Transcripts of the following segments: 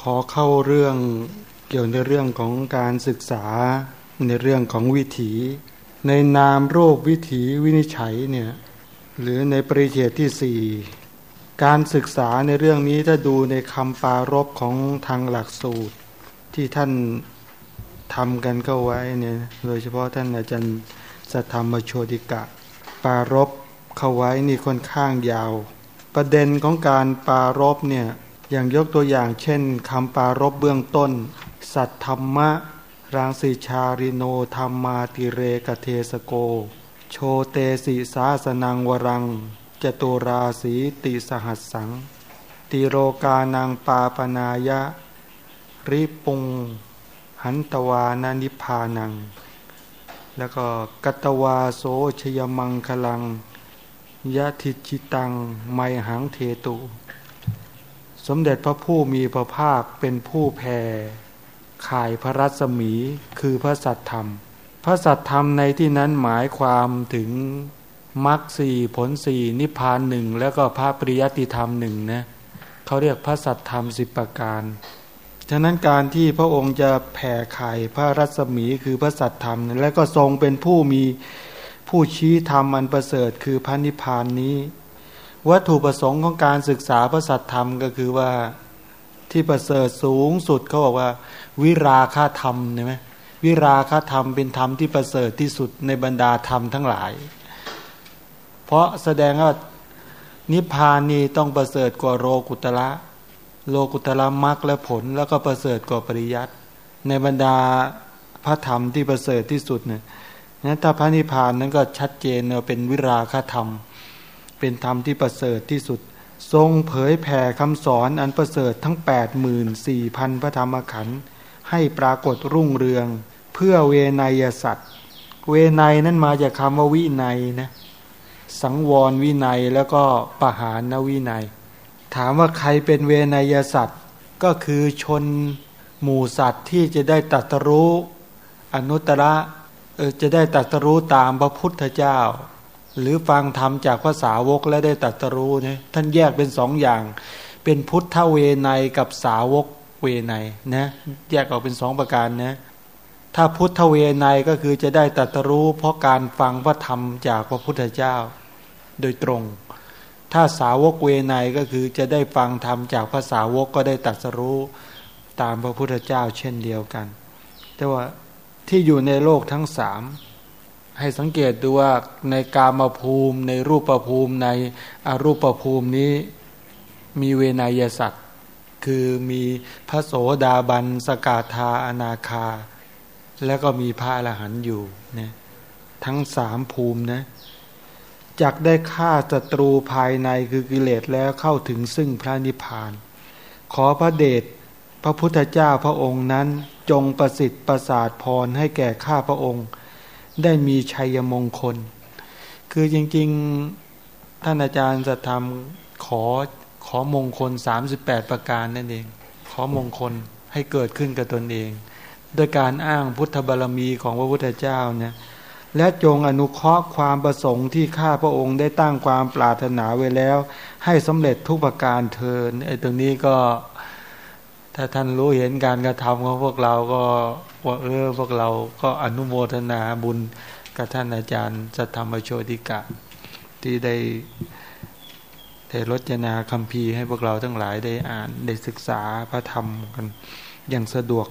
ขอเข้าเรื่องเกี่ยวในเรื่องของการศึกษาในเรื่องของวิถี ในนามโรควิถีวินิจฉัยเนี่ยหรือในปริเฉตที่สี่การศึกษาในเรื่องนี้ถ้าดูในคำปารบของทางหลักสูตรที่ท่านทำกันก็ไว้เนี่ยโดยเฉพาะท่านอาจารย์สัทธรรมโชติกะ ปารบเข้าไว้นี่ค่อนข้างยาว ประเด็นของการปารบเนี่ย อย่างยกตัวอย่างเช่นคำปารบเบื้องต้น สัตธรรมะ รังสีชาริโนธรรมาติเรกเทสโก โชเตสิสาสนังวรัง จตุราสีติสหัสสัง ติโรกานังปาปนายะ ริปุง หันตวานานิพานัง แล้วก็กัตวาโสชยมังคลังยะทิจิตัง ไมหังเทตุ สมเด็จพระผู้มีพระภาคเป็นผู้แผ่ขายพระรัศมีคือพระสัตธรรม พระสัตธรรมในที่นั้นหมายความถึงมรรคสี่ผลสี่นิพพานหนึ่งแล้วก็พระปริยติธรรมหนึ่งนะเขาเรียกพระสัตธรรมสิบประการ ฉะนั้นการที่พระองค์จะแผ่ไข่พระรัศมีคือพระสัตธรรม และก็ทรงเป็นผู้มีผู้ชี้ธรรมอันประเสริฐคือพระนิพพานนี้ วัตถุประสงค์ของการศึกษาพระสัทธรรมก็คือว่าที่ประเสริฐสูงสุดเขาบอกว่า วิราคาธรรมใช่ไหมวิราคาธรรมเป็นธรรมที่ประเสริฐที่สุดในบรรดาธรรมทั้งหลาย เพราะแสดงว่านิพพานนี่ต้องประเสริฐกว่าโลกุตละโลกุตละมรรคและผลแล้วก็ประเสริฐกว่าปริยัติในบรรดาพระธรรมที่ประเสริฐที่สุดเนี่ยนั้นถ้าพระนิพพานนั้นก็ชัดเจนเนเป็นวิราคาธรรม เป็นธรรมที่ประเสริฐที่สุด ทรงเผยแผ่คำสอนอันประเสริฐทั้ง 8 4 0 0 0พันพระธรรมขันธ์ให้ปรากฏรุ่งเรือง เพื่อเวนยสัตว์ เวไนนั้นมาจากคำว่าวิไนนะสังวรวินัยแล้วก็ปหานวินัย ถามว่าใครเป็นเวนยสัตว์ก็คือชนหมู่สัตว์ที่จะได้ตัตรู้อนุตตระจะได้ตัตรู้ตามพระพุทธเจ้า หรือฟังธรรมจากภาษาวกและได้ตัตรู้เนี่ยท่านแยกเป็นสองอย่าง เป็นพุทธเวไนกับสาวกเวไนนะแยกออกเป็นสองประการนะถ้าพุทธเวไนก็คือจะได้ตัตรู้ เพราะการฟังพระธรรมจากพระพุทธเจ้า โดยตรง ถ้าสาวกเวไนก็คือจะได้ฟังธรรมจากภาษาวกก็ได้ตัดสรู้ตามพระพุทธเจ้าเช่นเดียวกัน แต่ว่าที่อยู่ในโลกทั้งสาม ให้สังเกตดูว่าในกามภูมิ ในรูปภูมิในอรูปภูมินี้มีเวนยสัตว์คือมีพระโสดาบัน สกาธาอนาคา แล้วก็มีพระอรหันต์อยู่นะทั้งสามภูมินะจักได้ฆ่าศัตรูภายในคือกิเลสแล้วเข้าถึงซึ่งพระนิพพาน ขอพระเดชพระพุทธเจ้าพระองค์นั้นจงประสิทธิ์ประสาทพรให้แก่ข้าพระองค์ ได้มีชัยมงคล คือจริงๆ ท่านอาจารย์จะทำขอขอมงคล 38 ประการนั่นเอง ขอมงคลให้เกิดขึ้นกับตนเองโดยการอ้างพุทธบารมีของพระพุทธเจ้าเนี่ยและจงอนุเคราะห์ความประสงค์ที่ข้าพระองค์ได้ตั้งความปรารถนาไว้แล้ว ให้สำเร็จทุกประการเทินไอ้ตรงนี้ก็ ถ้าท่านรู้เห็นการกระทำของพวกเราก็ว่าเออพวกเราก็อนุโมทนาบุญกับท่านอาจารย์สัทธรรมโชติกะ ที่ได้ได้รจนาคำพีให้พวกเราทั้งหลายได้อ่านได้ศึกษาพระธรรมกันอย่างสะดวก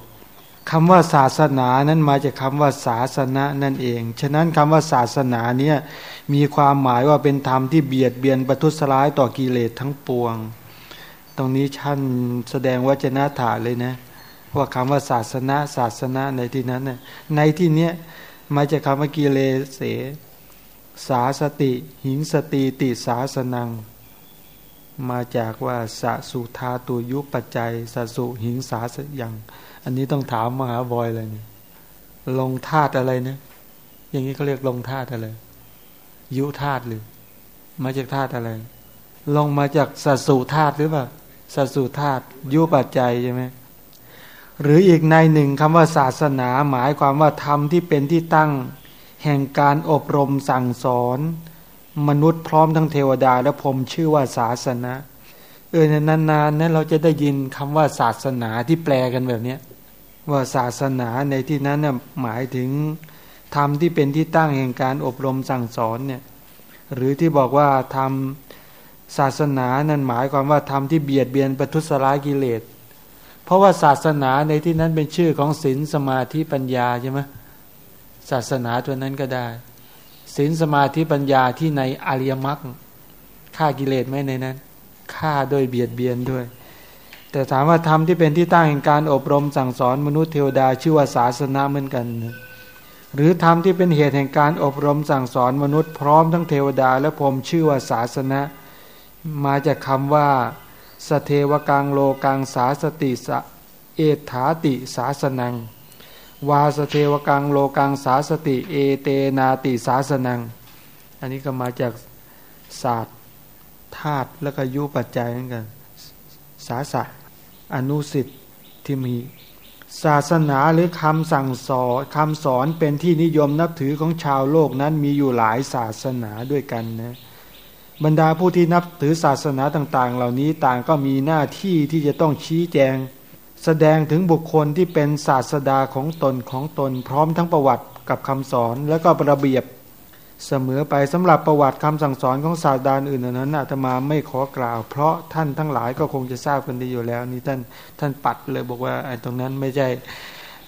คำว่าศาสนานั้นมาจากคาว่าศาสนานั่นเอง ฉะนั้นคำว่าศาสนาเนี่ยมีความหมายว่าเป็นธรรมที่เบียดเบียนประทุษร้ายต่อกิเลสทั้งปวง ตรงนี้ท่านแสดงวจนะถาเลยนะว่าคำว่าศาสนาศาสนาในที่นั้นน่ยในที่เนี้ยมาจากคำว่ากิเลเส สาสติ หิงสติติสาสนัง มาจากว่าสะสุธาตุยุปัจจัยสสุหิงสาสยังอันนี้ต้องถามมหาบอยเลยนี่ลงธาตุอะไรนะอย่างนี้เขาเรียกลงธาตุอะไร ยุธาตุหรือ มาจากธาตุอะไร ลงมาจากสัสุธาตุหรือเปล่า สัสุธาตุยุปัจจัยใช่ไหมหรืออีกในหนึ่งคำว่าศาสนาหมายความว่าธรรมที่เป็นที่ตั้ง แห่งการอบรมสั่งสอน มนุษย์พร้อมทั้งเทวดาและพรมชื่อว่าศาสนาเออนานๆนั้นเราจะได้ยินคำว่าศาสนาที่แปลกันแบบเนี้ยว่าศาสนาในที่นั้นน่ยหมายถึงธรรมที่เป็นที่ตั้งแห่งการอบรมสั่งสอนเนี่ยหรือที่บอกว่าทำ ศาสนานั้นหมายความว่าทำที่เบียดเบียนประทุษร้ายกิเลส เพราะว่าศาสนาในที่นั้นเป็นชื่อของศีลสมาธิปัญญาใช่ไหมศาสนาตัวนั้นก็ได้ศีลสมาธิปัญญาที่ในอริยมรรคฆ่ากิเลสไหมในนั้นฆ่าโดยเบียดเบียนด้วย แต่ถามว่าธรรมที่เป็นที่ตั้งแห่งการอบรมสั่งสอนมนุษย์เทวดาชื่อว่าศาสนาเหมือนกัน หรือธรรมที่เป็นเหตุแห่งการอบรมสั่งสอนมนุษย์พร้อมทั้งเทวดาและพรมชื่อว่าศาสนา มาจากคำว่า สเทวกังโลกังสาสติสเอถาติสาสนัง วาสเทวกังโลกังสาสติ เอเตนาติสาสนัง อันนี้ก็มาจากศาสตร์ธาตุแล้วก็ยุปัจจัยเหมือนกัน สาสะอนุสิทธิมี ศาสนาหรือคำสั่งสอนคำสอนเป็นที่นิยมนับถือของชาวโลกนั้นมีอยู่หลายศาสนาด้วยกันนะ บรรดาผู้ที่นับถือศาสนาต่างๆ เหล่านี้ต่างก็มีหน้าที่ที่จะต้องชี้แจง แสดงถึงบุคคลที่เป็นศาสดาของตนของตนพร้อมทั้งประวัติกับคำสอนและก็ระเบียบเสมอไปสำหรับประวัติคำสั่งสอนของศาสดาอื่นนั้นอาตมาไม่ขอกล่าว เพราะท่านทั้งหลายก็คงจะทราบกันดีอยู่แล้ว นี่ท่านท่านปัดเลยบอกว่าไอ้ตรงนั้นไม่ใช่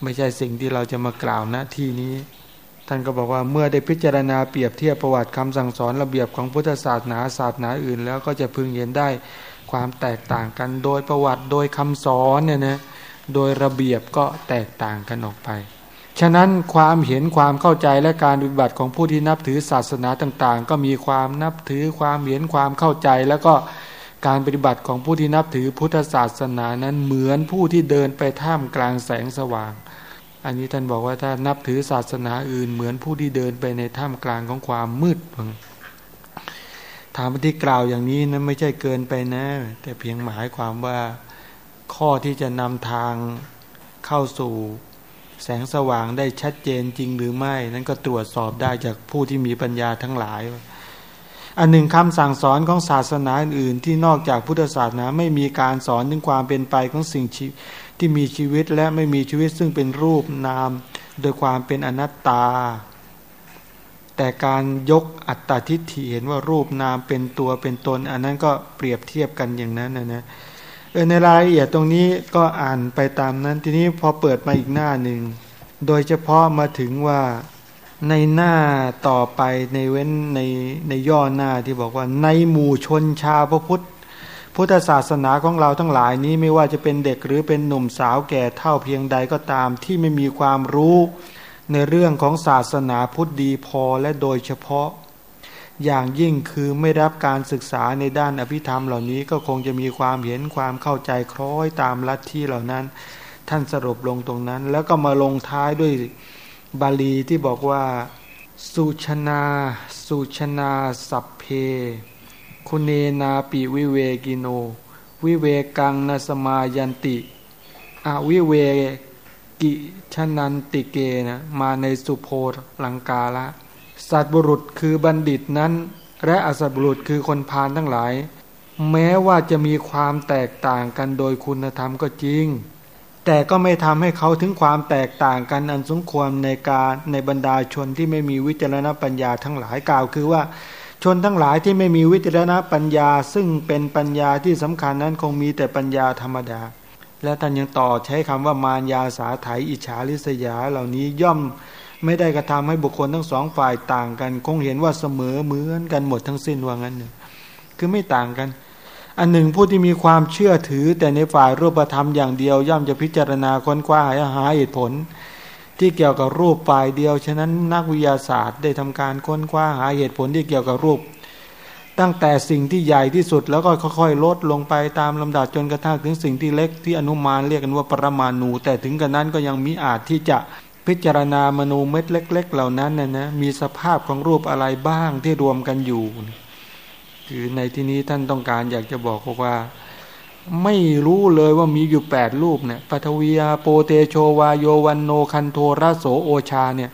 ไม่ใช่สิ่งที่เราจะมากล่าวณที่นี้ ท่านก็บอกว่าเมื่อได้พิจารณาเปรียบเทียบประวัติคำสั่งสอนระเบียบของพุทธศาสนาศาสนาอื่น แล้วก็จะพึงเห็นได้ความแตกต่างกันโดยประวัติโดยคำสอนเนี่ยนะโดยระเบียบก็แตกต่างกันออกไป ฉะนั้นความเห็นความเข้าใจและการปฏิบัติของผู้ที่นับถือศาสนาต่างๆ ก็มีความนับถือความเห็นความเข้าใจ แล้วก็การปฏิบัติของผู้ที่นับถือพุทธศาสนานั้นเหมือนผู้ที่เดินไปท่ามกลางแสงสว่าง อันนี้ท่านบอกว่าถ้านับถือศาสนาอื่นเหมือนผู้ที่เดินไปในถ้ำกลางของความมืดถามที่กล่าวอย่างนี้นั้นไม่ใช่เกินไปนะ แต่เพียงหมายความว่าข้อที่จะนำทางเข้าสู่แสงสว่างได้ชัดเจนจริงหรือไม่ นั้นก็ตรวจสอบได้จากผู้ที่มีปัญญาทั้งหลาย อันหนึ่งคำสั่งสอนของศาสนาอื่น ที่นอกจากพุทธศาสนาไม่มีการสอนถึงความเป็นไปของสิ่งชี ที่มีชีวิตและไม่มีชีวิตซึ่งเป็นรูปนาม โดยความเป็นอนัตตา แต่การยกอัตตาทิฏฐิเห็นว่ารูปนามเป็นตัวเป็นตน อันนั้นก็เปรียบเทียบกันอย่างนั้นนะนะเออในรายละเอียดตรงนี้ก็อ่านไปตามนั้นทีนี้พอเปิดมาอีกหน้าหนึ่ง โดยเฉพาะมาถึงว่าในหน้าต่อไปในเว้นในในย่อหน้าที่บอกว่าในหมู่ชนชาวพระพุทธ พุทธศาสนาของเราทั้งหลายนี้ไม่ว่าจะเป็นเด็กหรือเป็นหนุ่มสาวแก่เท่าเพียงใดก็ตามที่ไม่มีความรู้ในเรื่องของศาสนาพุทธดีพอและโดยเฉพาะ อย่างยิ่งคือไม่รับการศึกษาในด้านอภิธรรมเหล่านี้ก็คงจะมีความเห็นความเข้าใจคล้อยตามลัทธิเหล่านั้น ท่านสรุปลงตรงนั้น แล้วก็มาลงท้ายด้วยบาลีที่บอกว่า สุชนา สุชนาสัพเพ คุณเนนาปิวิเวกิโน วิเวกังนสมายันติอวิเวกิชนันติเกนะมาในสุโพลังกาละ สัตบุรุษคือบัณฑิตนั้น และอสัตบุรุษคือคนพาลทั้งหลาย แม้ว่าจะมีความแตกต่างกันโดยคุณธรรมก็จริง แต่ก็ไม่ทำให้เขาถึงความแตกต่างกันอันสมควรในการในบรรดาชนที่ไม่มีวิจารณปัญญาทั้งหลายกล่าวคือว่า ชนทั้งหลายที่ไม่มีวิจารณปัญญา ซึ่งเป็นปัญญาที่สำคัญนั้นคงมีแต่ปัญญาธรรมดา และท่านยังต่อใช้คำว่ามารยาสาไถอิจฉาริษยาเหล่านี้ย่อมไม่ได้กระทำให้บุคคลทั้งสองฝ่ายต่างกัน คงเห็นว่าเสมอเหมือนกันหมดทั้งสิ้นว่างั้นเนี่ยคือไม่ต่างกัน อันหนึ่งผู้ที่มีความเชื่อถือแต่ในฝ่ายรูปธรรมอย่างเดียว ย่อมจะพิจารณาค้นคว้าหาเหตุผล ที่เกี่ยวกับรูปฝ่ายเดียว ฉะนั้นนักวิทยาศาสตร์ได้ทำการค้นคว้าหาเหตุผลที่เกี่ยวกับรูป ตั้งแต่สิ่งที่ใหญ่ที่สุดแล้วก็ค่อยๆ ลดลงไปตามลำดับจนกระทั่งถึงสิ่งที่เล็กที่อนุมานเรียกกันว่าปรมาณูแต่ถึงกันนั้นก็ยังมีอาจที่จะพิจารณามนูเม็ดเล็ก ๆ เหล่านั้นนะนะมีสภาพของรูปอะไรบ้างที่รวมกันอยู่ คือในที่นี้ท่านต้องการอยากจะบอกว่า ไม่รู้เลยว่ามีอยู่แปดรูปเนี่ยปัทวียาโปเตโชวาโยวันโนคันโทรโสโอชาเนี่ย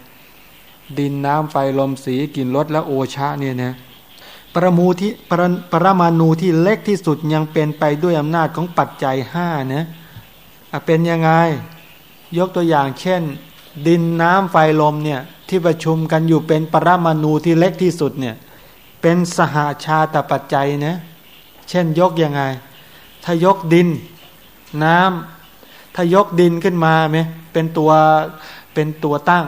ดินน้ำไฟลมสีกลิ่นรสและโอชาเนี่ยนะปประมูที่ปรปรมาณูที่เล็กที่สุดยังเป็นไปด้วยอำนาจของปัจจัยห้านะเป็นยังไง ยกตัวอย่างเช่น ดินน้ำไฟลมเนี่ยที่ประชุมกันอยู่เป็นปรมาณูที่เล็กที่สุดเนี่ยเป็นสหาชาตปัจจัยนะเช่นยกยังไง ถ้ายกดินน้ำถ้ายกดินขึ้นมาไหมเป็นตัวเป็นตัวตั้ง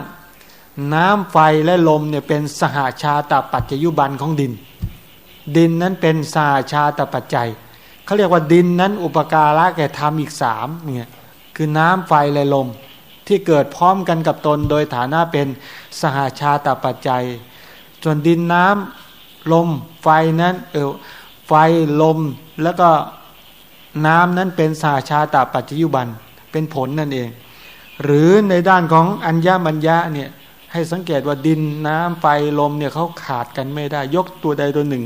น้ำไฟและลมเนี่ยเป็นสหาชาตปัจจยุบันของดิน ดินนั้นเป็นสหาชาตปัจจัยเขาเรียกว่าดินนั้นอุปการะแก่ธรรมอีกสามเนี่ยคือน้ำไฟและลมที่เกิดพร้อมกันกับตนโดยฐานะเป็นสหาชาตปัจจัย ส่วนดินน้ำลมไฟนั้นเออไฟลมแล้วก็ น้ำนั้นเป็นสาชาตาปัจจยุบันเป็นผลนั่นเอง หรือในด้านของอัญญมัญญะเนี่ยให้สังเกตว่าดินน้ำไฟลมเนี่ยเขาขาดกันไม่ได้ ยกตัวใดตัวหนึ่ง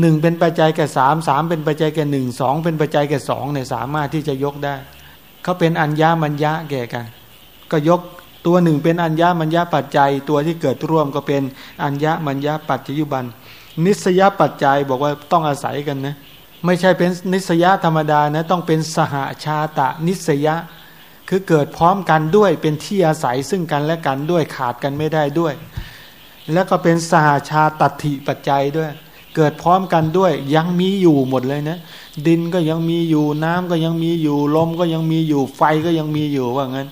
หนึ่งเป็นปัจจัยแก่สามสามเป็นปัจจัยแก่หนึ่งสองเป็นปัจจัยแก่สองเนี่ยสามารถที่จะยกได้เขาเป็นอัญญามัญญะแก่กัน ก็ยกตัวหนึ่งเป็นอัญญามัญญะปัจจัยตัวที่เกิดร่วมก็เป็นอัญญามัญญะปัจจยุบัน นิสยปัจจัยบอกว่าต้องอาศัยกันนะ ไม่ใช่เป็นนิสยธรรมดานะต้องเป็นสหาชาตะนิสยะ คือเกิดพร้อมกันด้วยเป็นที่อาศัยซึ่งกันและกันด้วยขาดกันไม่ได้ด้วย แล้วก็เป็นสหาชาตัติปัจจัยด้วย เกิดพร้อมกันด้วยยังมีอยู่หมดเลยนะดินก็ยังมีอยู่น้ำก็ยังมีอยู่ลมก็ยังมีอยู่ไฟก็ยังมีอยู่ว่างั้น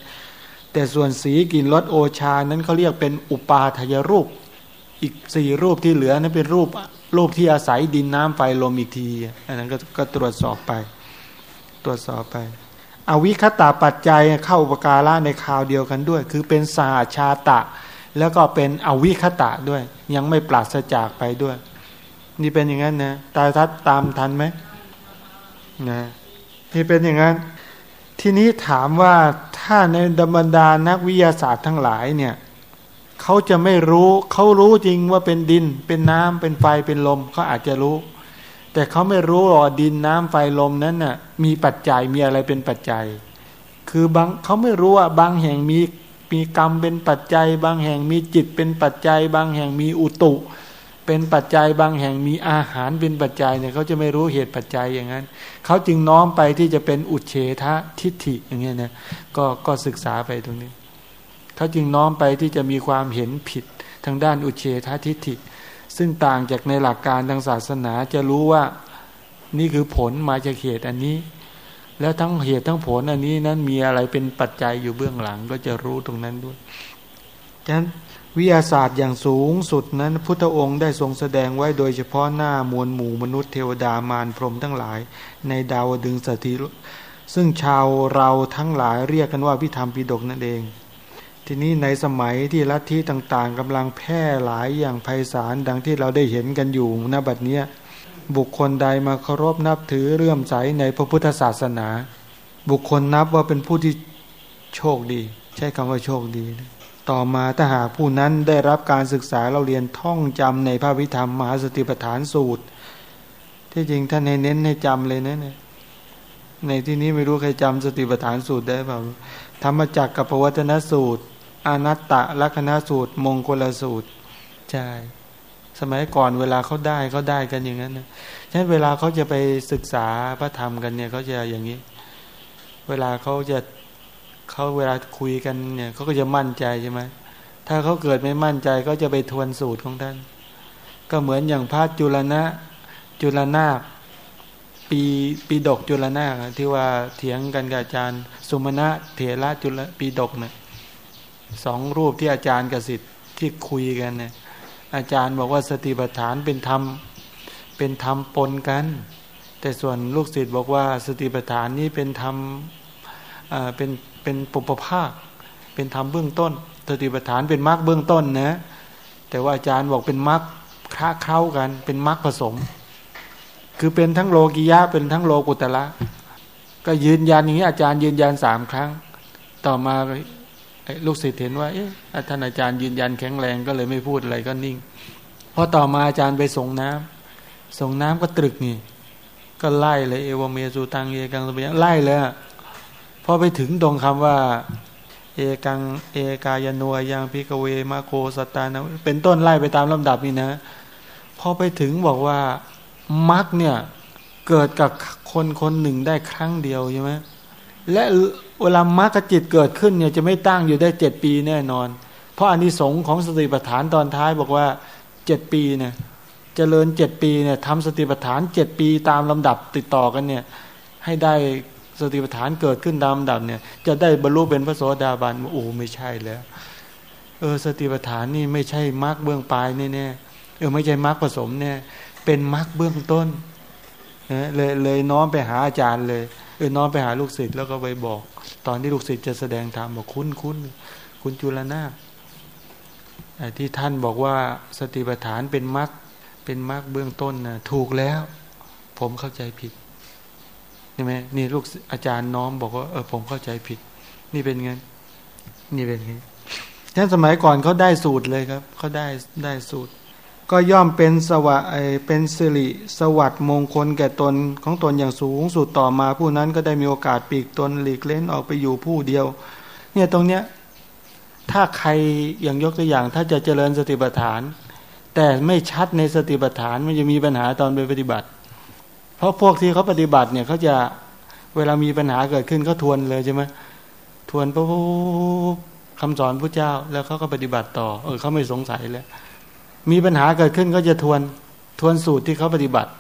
แต่ส่วนสีกลิ่นรสโอชานั้นเขาเรียกเป็นอุปาทยรูป อีกสี่รูปที่เหลือนั้นเป็นรูป รูปที่อาศัยดินน้ำไฟลมอีกที อันนั้นก็ก็ตรวจสอบไป ตรวจสอบไป อวิคตาปัจจัยเข้าอุปการะในคราวเดียวกันด้วย คือเป็นสาชาตะ แล้วก็เป็นอวิคตะด้วย ยังไม่ปราศจากไปด้วย นี่เป็นอย่างนั้นนะตาทัดตามทันไหมนะนี่เป็นอย่างนั้น ทีนี้ถามว่าถ้าในดรรมดานักวิทยาศาสตร์ทั้งหลายเนี่ย เขาจะไม่รู้ เขารู้จริงว่าเป็นดิน เป็นน้ำเป็นไฟเป็นลมเขาอาจจะรู้ แต่เขาไม่รู้หรอดินน้ำไฟลมนั้นน่ะ มีปัจจัยมีอะไรเป็นปัจจัย คือบางเขาไม่รู้ว่าบางแห่งมีมีกรรมเป็นปัจจัย บางแห่งมีจิตเป็นปัจจัย บางแห่งมีอุตุ เป็นปัจจัย บางแห่งมีอาหารเป็นปัจจัยเนี่ยเขาจะไม่รู้เหตุปัจจัยอย่างนั้นเขาจึงน้อมไปที่จะเป็นอุเฉทะทิฏฐิอย่างเงี้ยนะก็ก็ศึกษาไปตรงนี้ เขาจึงน้อมไปที่จะมีความเห็นผิดทางด้านอุเฉททิฏฐิ ซึ่งต่างจากในหลักการทางศาสนาจะรู้ว่านี่คือผลมาจากเหตุอันนี้ แล้วทั้งเหตุทั้งผลอันนี้นั้นมีอะไรเป็นปัจจัยอยู่เบื้องหลังก็จะรู้ตรงนั้นด้วยฉะนั้นวิทยาศาสตร์อย่างสูงสุดนั้น พุทธองค์ได้ทรงแสดงไว้โดยเฉพาะหน้ามวลหมู่มนุษย์เทวดามารพรหมทั้งหลาย ในดาวดึงสถิซึ่งชาวเราทั้งหลายเรียกกันว่าพิธรรมปิดกนั่นเอง ทีนี้ในสมัยที่ลัทธิต่าง ๆกำลังแพร่หลายอย่างไพศาลดังที่เราได้เห็นกันอยู่ณบัดเนี้ยบุคคลใดมาเคารพนับถือเรื่อมใสในพระพุทธศาสนา บุคคลนับว่าเป็นผู้ที่โชคดี ใช้คำว่าโชคดี ต่อมาถ้าหากผู้นั้นได้รับการศึกษาเราเรียนท่องจำในพระวิธรรมมหาสติปัฏฐานสูตร ที่จริงท่านให้เน้นให้จำเลยนะเนี่ยในที่นี้ไม่รู้ใครจำสติปัฏฐานสูตรได้เปล่าธรรมจักรกับปวัตนสูตร อนัตตะลัคนาสูตร มงคลสูตรใช่สมัยก่อนเวลาเขาได้เขาได้กันอย่างนั้นนะฉะนั้นเวลาเขาจะไปศึกษาพระธรรมกันเนี่ยเขาจะอย่างนี้ เวลาเขาจะเขาเวลาคุยกันเนี่ยเขาก็จะมั่นใจใช่ไหมถ้าเขาเกิดไม่มั่นใจก็จะไปทวนสูตรของท่าน ก็เหมือนอย่างพระจุลนะจุลนาคปีปีดกจุลนาคที่ว่าเถียงกันกับอาจารย์ สุมาณะเถระจุลปีดกเนี่ย สองรูปที่อาจารย์กสิทธิ์ที่คุยกันเนี่ยอาจารย์บอกว่าสติปัฏฐานเป็นธรรมเป็นธรรมปนกัน แต่ส่วนลูกศิษย์บอกว่าสติปัฏฐานนี้เป็นธรรมเป็นเป็นปุปภาค เป็นธรรมเบื้องต้น สติปัฏฐานเป็นมรรคเบื้องต้นนะแต่ว่าอาจารย์บอกเป็นมรรคค้าเข้ากัน เป็นมรรคผสม คือเป็นทั้งโลกิยะเป็นทั้งโลกุตละก็ยืนยันอย่างนี้อาจารย์ยืนยันสามครั้ง ต่อมา ลูกศิษย์เห็นว่าเอ๊ะท่านอาจารย์ยืนยันแข็งแรงก็เลยไม่พูดอะไรก็นิ่งพอต่อมาอาจารย์ไปส่งน้ำส่งน้ำก็ตรึกนี่ ก็ไล่เลยเอวเมสุตังเอกังสเบียไล่เลยพอไปถึงตรงคำว่า เอกังเอกายนวยังพิกเวมาโคสตานะเป็นต้นไล่ไปตามลำดับนี่นะพอไปถึงบอกว่ามรรคเนี่ยเกิดกับคนคนหนึ่งได้ครั้งเดียวใช่ไหม และเวลามรรคจิตเกิดขึ้นเนี่ยจะไม่ตั้งอยู่ได้เจ็ดปีแน่นอน เพราะอานิสงส์ของสติปัฏฐานตอนท้ายบอกว่าเจ็ดปีเนี่ยจเจริญเจ็ดปีเนี่ยทำสติปัฏฐานเจ็ดปีตามลำดับติดต่อกันเนี่ยให้ได้สติปัฏฐานเกิดขึ้นตามลำดับเนี่ยจะได้บรรลุเป็นพระโสดาบันโอ้ไม่ใช่แล้ว เออสติปัฏฐานนี่ไม่ใช่มรรคเบื้องปลายแน่ๆเออไม่ใช่มรรคผสมเนี่ยเป็นมรรคเบื้องต้นเลยเลยน้อมไปหาอาจารย์เลย เออน้อมไปหาลูกศิษย์แล้วก็ไปบอก ตอนที่ลูกศิษย์จะแสดงธรรมบอกคุณคุณคุณจุลนาที่ท่านบอกว่าสติปัฏฐานเป็นมรรคเป็นมรรคเบื้องต้นนะถูกแล้ว ผมเข้าใจผิดใช่ไหมนี่ลูกอาจารย์น้อมบอกว่าเออผมเข้าใจผิด นี่เป็นไงนี่เป็นไงท่านสมัยก่อนเขาได้สูตรเลยครับเขาได้ได้สูตร ก็ย่อมเป็นสวะเป็นสิริสวัสดิ์มงคลแก่ตนของตนอย่างสูงสุดต่อมาผู้นั้นก็ได้มีโอกาสปีกตนหลีกเล่นออกไปอยู่ผู้เดียว เนี่ยตรงเนี้ยถ้าใครอย่างยกตัวอย่าง ถ้าจะเจริญสติปัฏฐาน แต่ไม่ชัดในสติปัฏฐานมันจะมีปัญหาตอนไปปฏิบัติ เพราะพวกที่เขาปฏิบัติเนี่ยเขาจะเวลามีปัญหาเกิดขึ้นเขาทวนเลยใช่ไหมทวนปุ๊บคำสอนพระเจ้าแล้วเขาก็ปฏิบัติต่อ เออเขาไม่สงสัยแล้ว มีปัญหาเกิดขึ้นก็จะทวนทวนสูตรที่เขาปฏิบัติ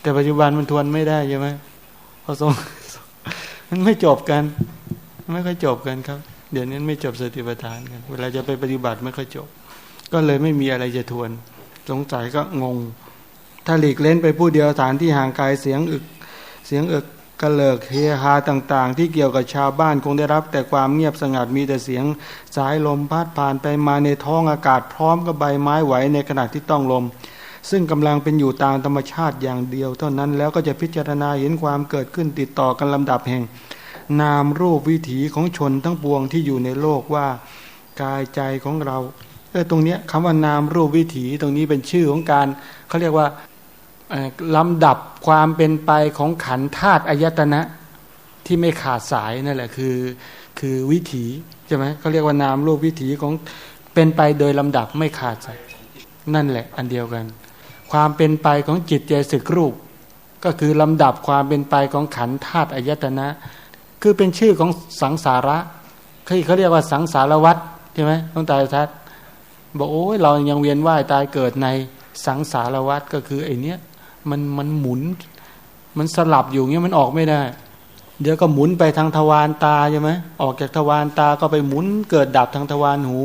แต่ปัจจุบันมันทวนไม่ได้ใช่ไหมพอทรงมันไม่จบกัน ไม่ค่อยจบกันครับ เดี๋ยวนี้ไม่จบสติปัฏฐานกัน เวลาจะไปปฏิบัติไม่ค่อยจบ ก็เลยไม่มีอะไรจะทวน สงสัยก็งง ถ้าหลีกเล่นไปผู้เดียวฐานที่ห่างไกลเสียงอึก เสียงอึก กระเลิกเฮฮาต่าง ๆ ที่เกี่ยวกับชาวบ้านคงได้รับ แต่ความเงียบสงัดมีแต่เสียงสายลมพัดผ่านไปมาในท้องอากาศพร้อมกับใบไม้ไหวในขณะที่ต้องลม ซึ่งกำลังเป็นอยู่ตามธรรมชาติอย่างเดียว เท่านั้นแล้วก็จะพิจารณาเห็นความเกิดขึ้นติดต่อกันลำดับแห่ง นามรูปวิถีของชนทั้งปวงที่อยู่ในโลกว่ากายใจของเราเออตรงเนี้ยคำว่านามรูปวิถีตรงนี้เป็นชื่อของการเขาเรียกว่า ลำดับความเป็นไปของขันธาตุอายตนะที่ไม่ขาดสายนั่นแหละคือ คือวิถีใช่ไหมเขาเรียกว่านามรูปวิถีของเป็นไปโดยลำดับไม่ขาดสายนั่นแหละ อันเดียวกัน ความเป็นไปของจิตใจสึกรูป ก็คือลำดับความเป็นไปของขันธาตุอายตนะ คือเป็นชื่อของสังสาระเขาเรียกว่าสังสารวัตรใช่ไหมต้องตายทัดบอกโอ้ยเรายังเวียนว่ายตายเกิดในสังสารวัตรก็คือไอเนี้ย มันมันหมุน มันสลับอยู่เงี้ยมันออกไม่ได้ เดี๋ยวก็หมุนไปทางทวารตาใช่ไหมออกจากทวารตาก็ไปหมุนเกิดดับทางทวารหู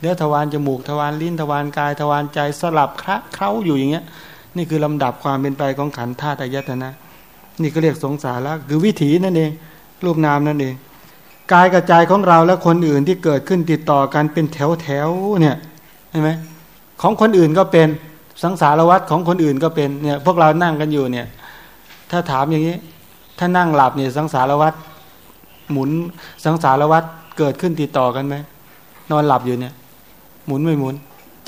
เดี๋ยวทวารจมูกทวารลิ้นทวารกายทวารใจสลับคระเคล้าอยู่อย่างเงี้ย นี่คือลำดับความเป็นไปของขันธ์ธาตุยตนะ นี่ก็เรียกสงสารละคือวิถีนั่นเองรูปนามนั่นเองกายกระจายของเราและคนอื่นที่เกิดขึ้นติดต่อกันเป็นแถวแถวเนี่ยใช่ไหมของคนอื่นก็เป็น สังสารวัตรของคนอื่นก็เป็นเนี่ยพวกเรานั่งกันอยู่เนี่ย ถ้าถามอย่างนี้ ถ้านั่งหลับเนี่ยสังสารวัตรหมุนสังสารวัตรเกิดขึ้นติดต่อกันไหมนอนหลับอยู่เนี่ย หมุนไม่หมุน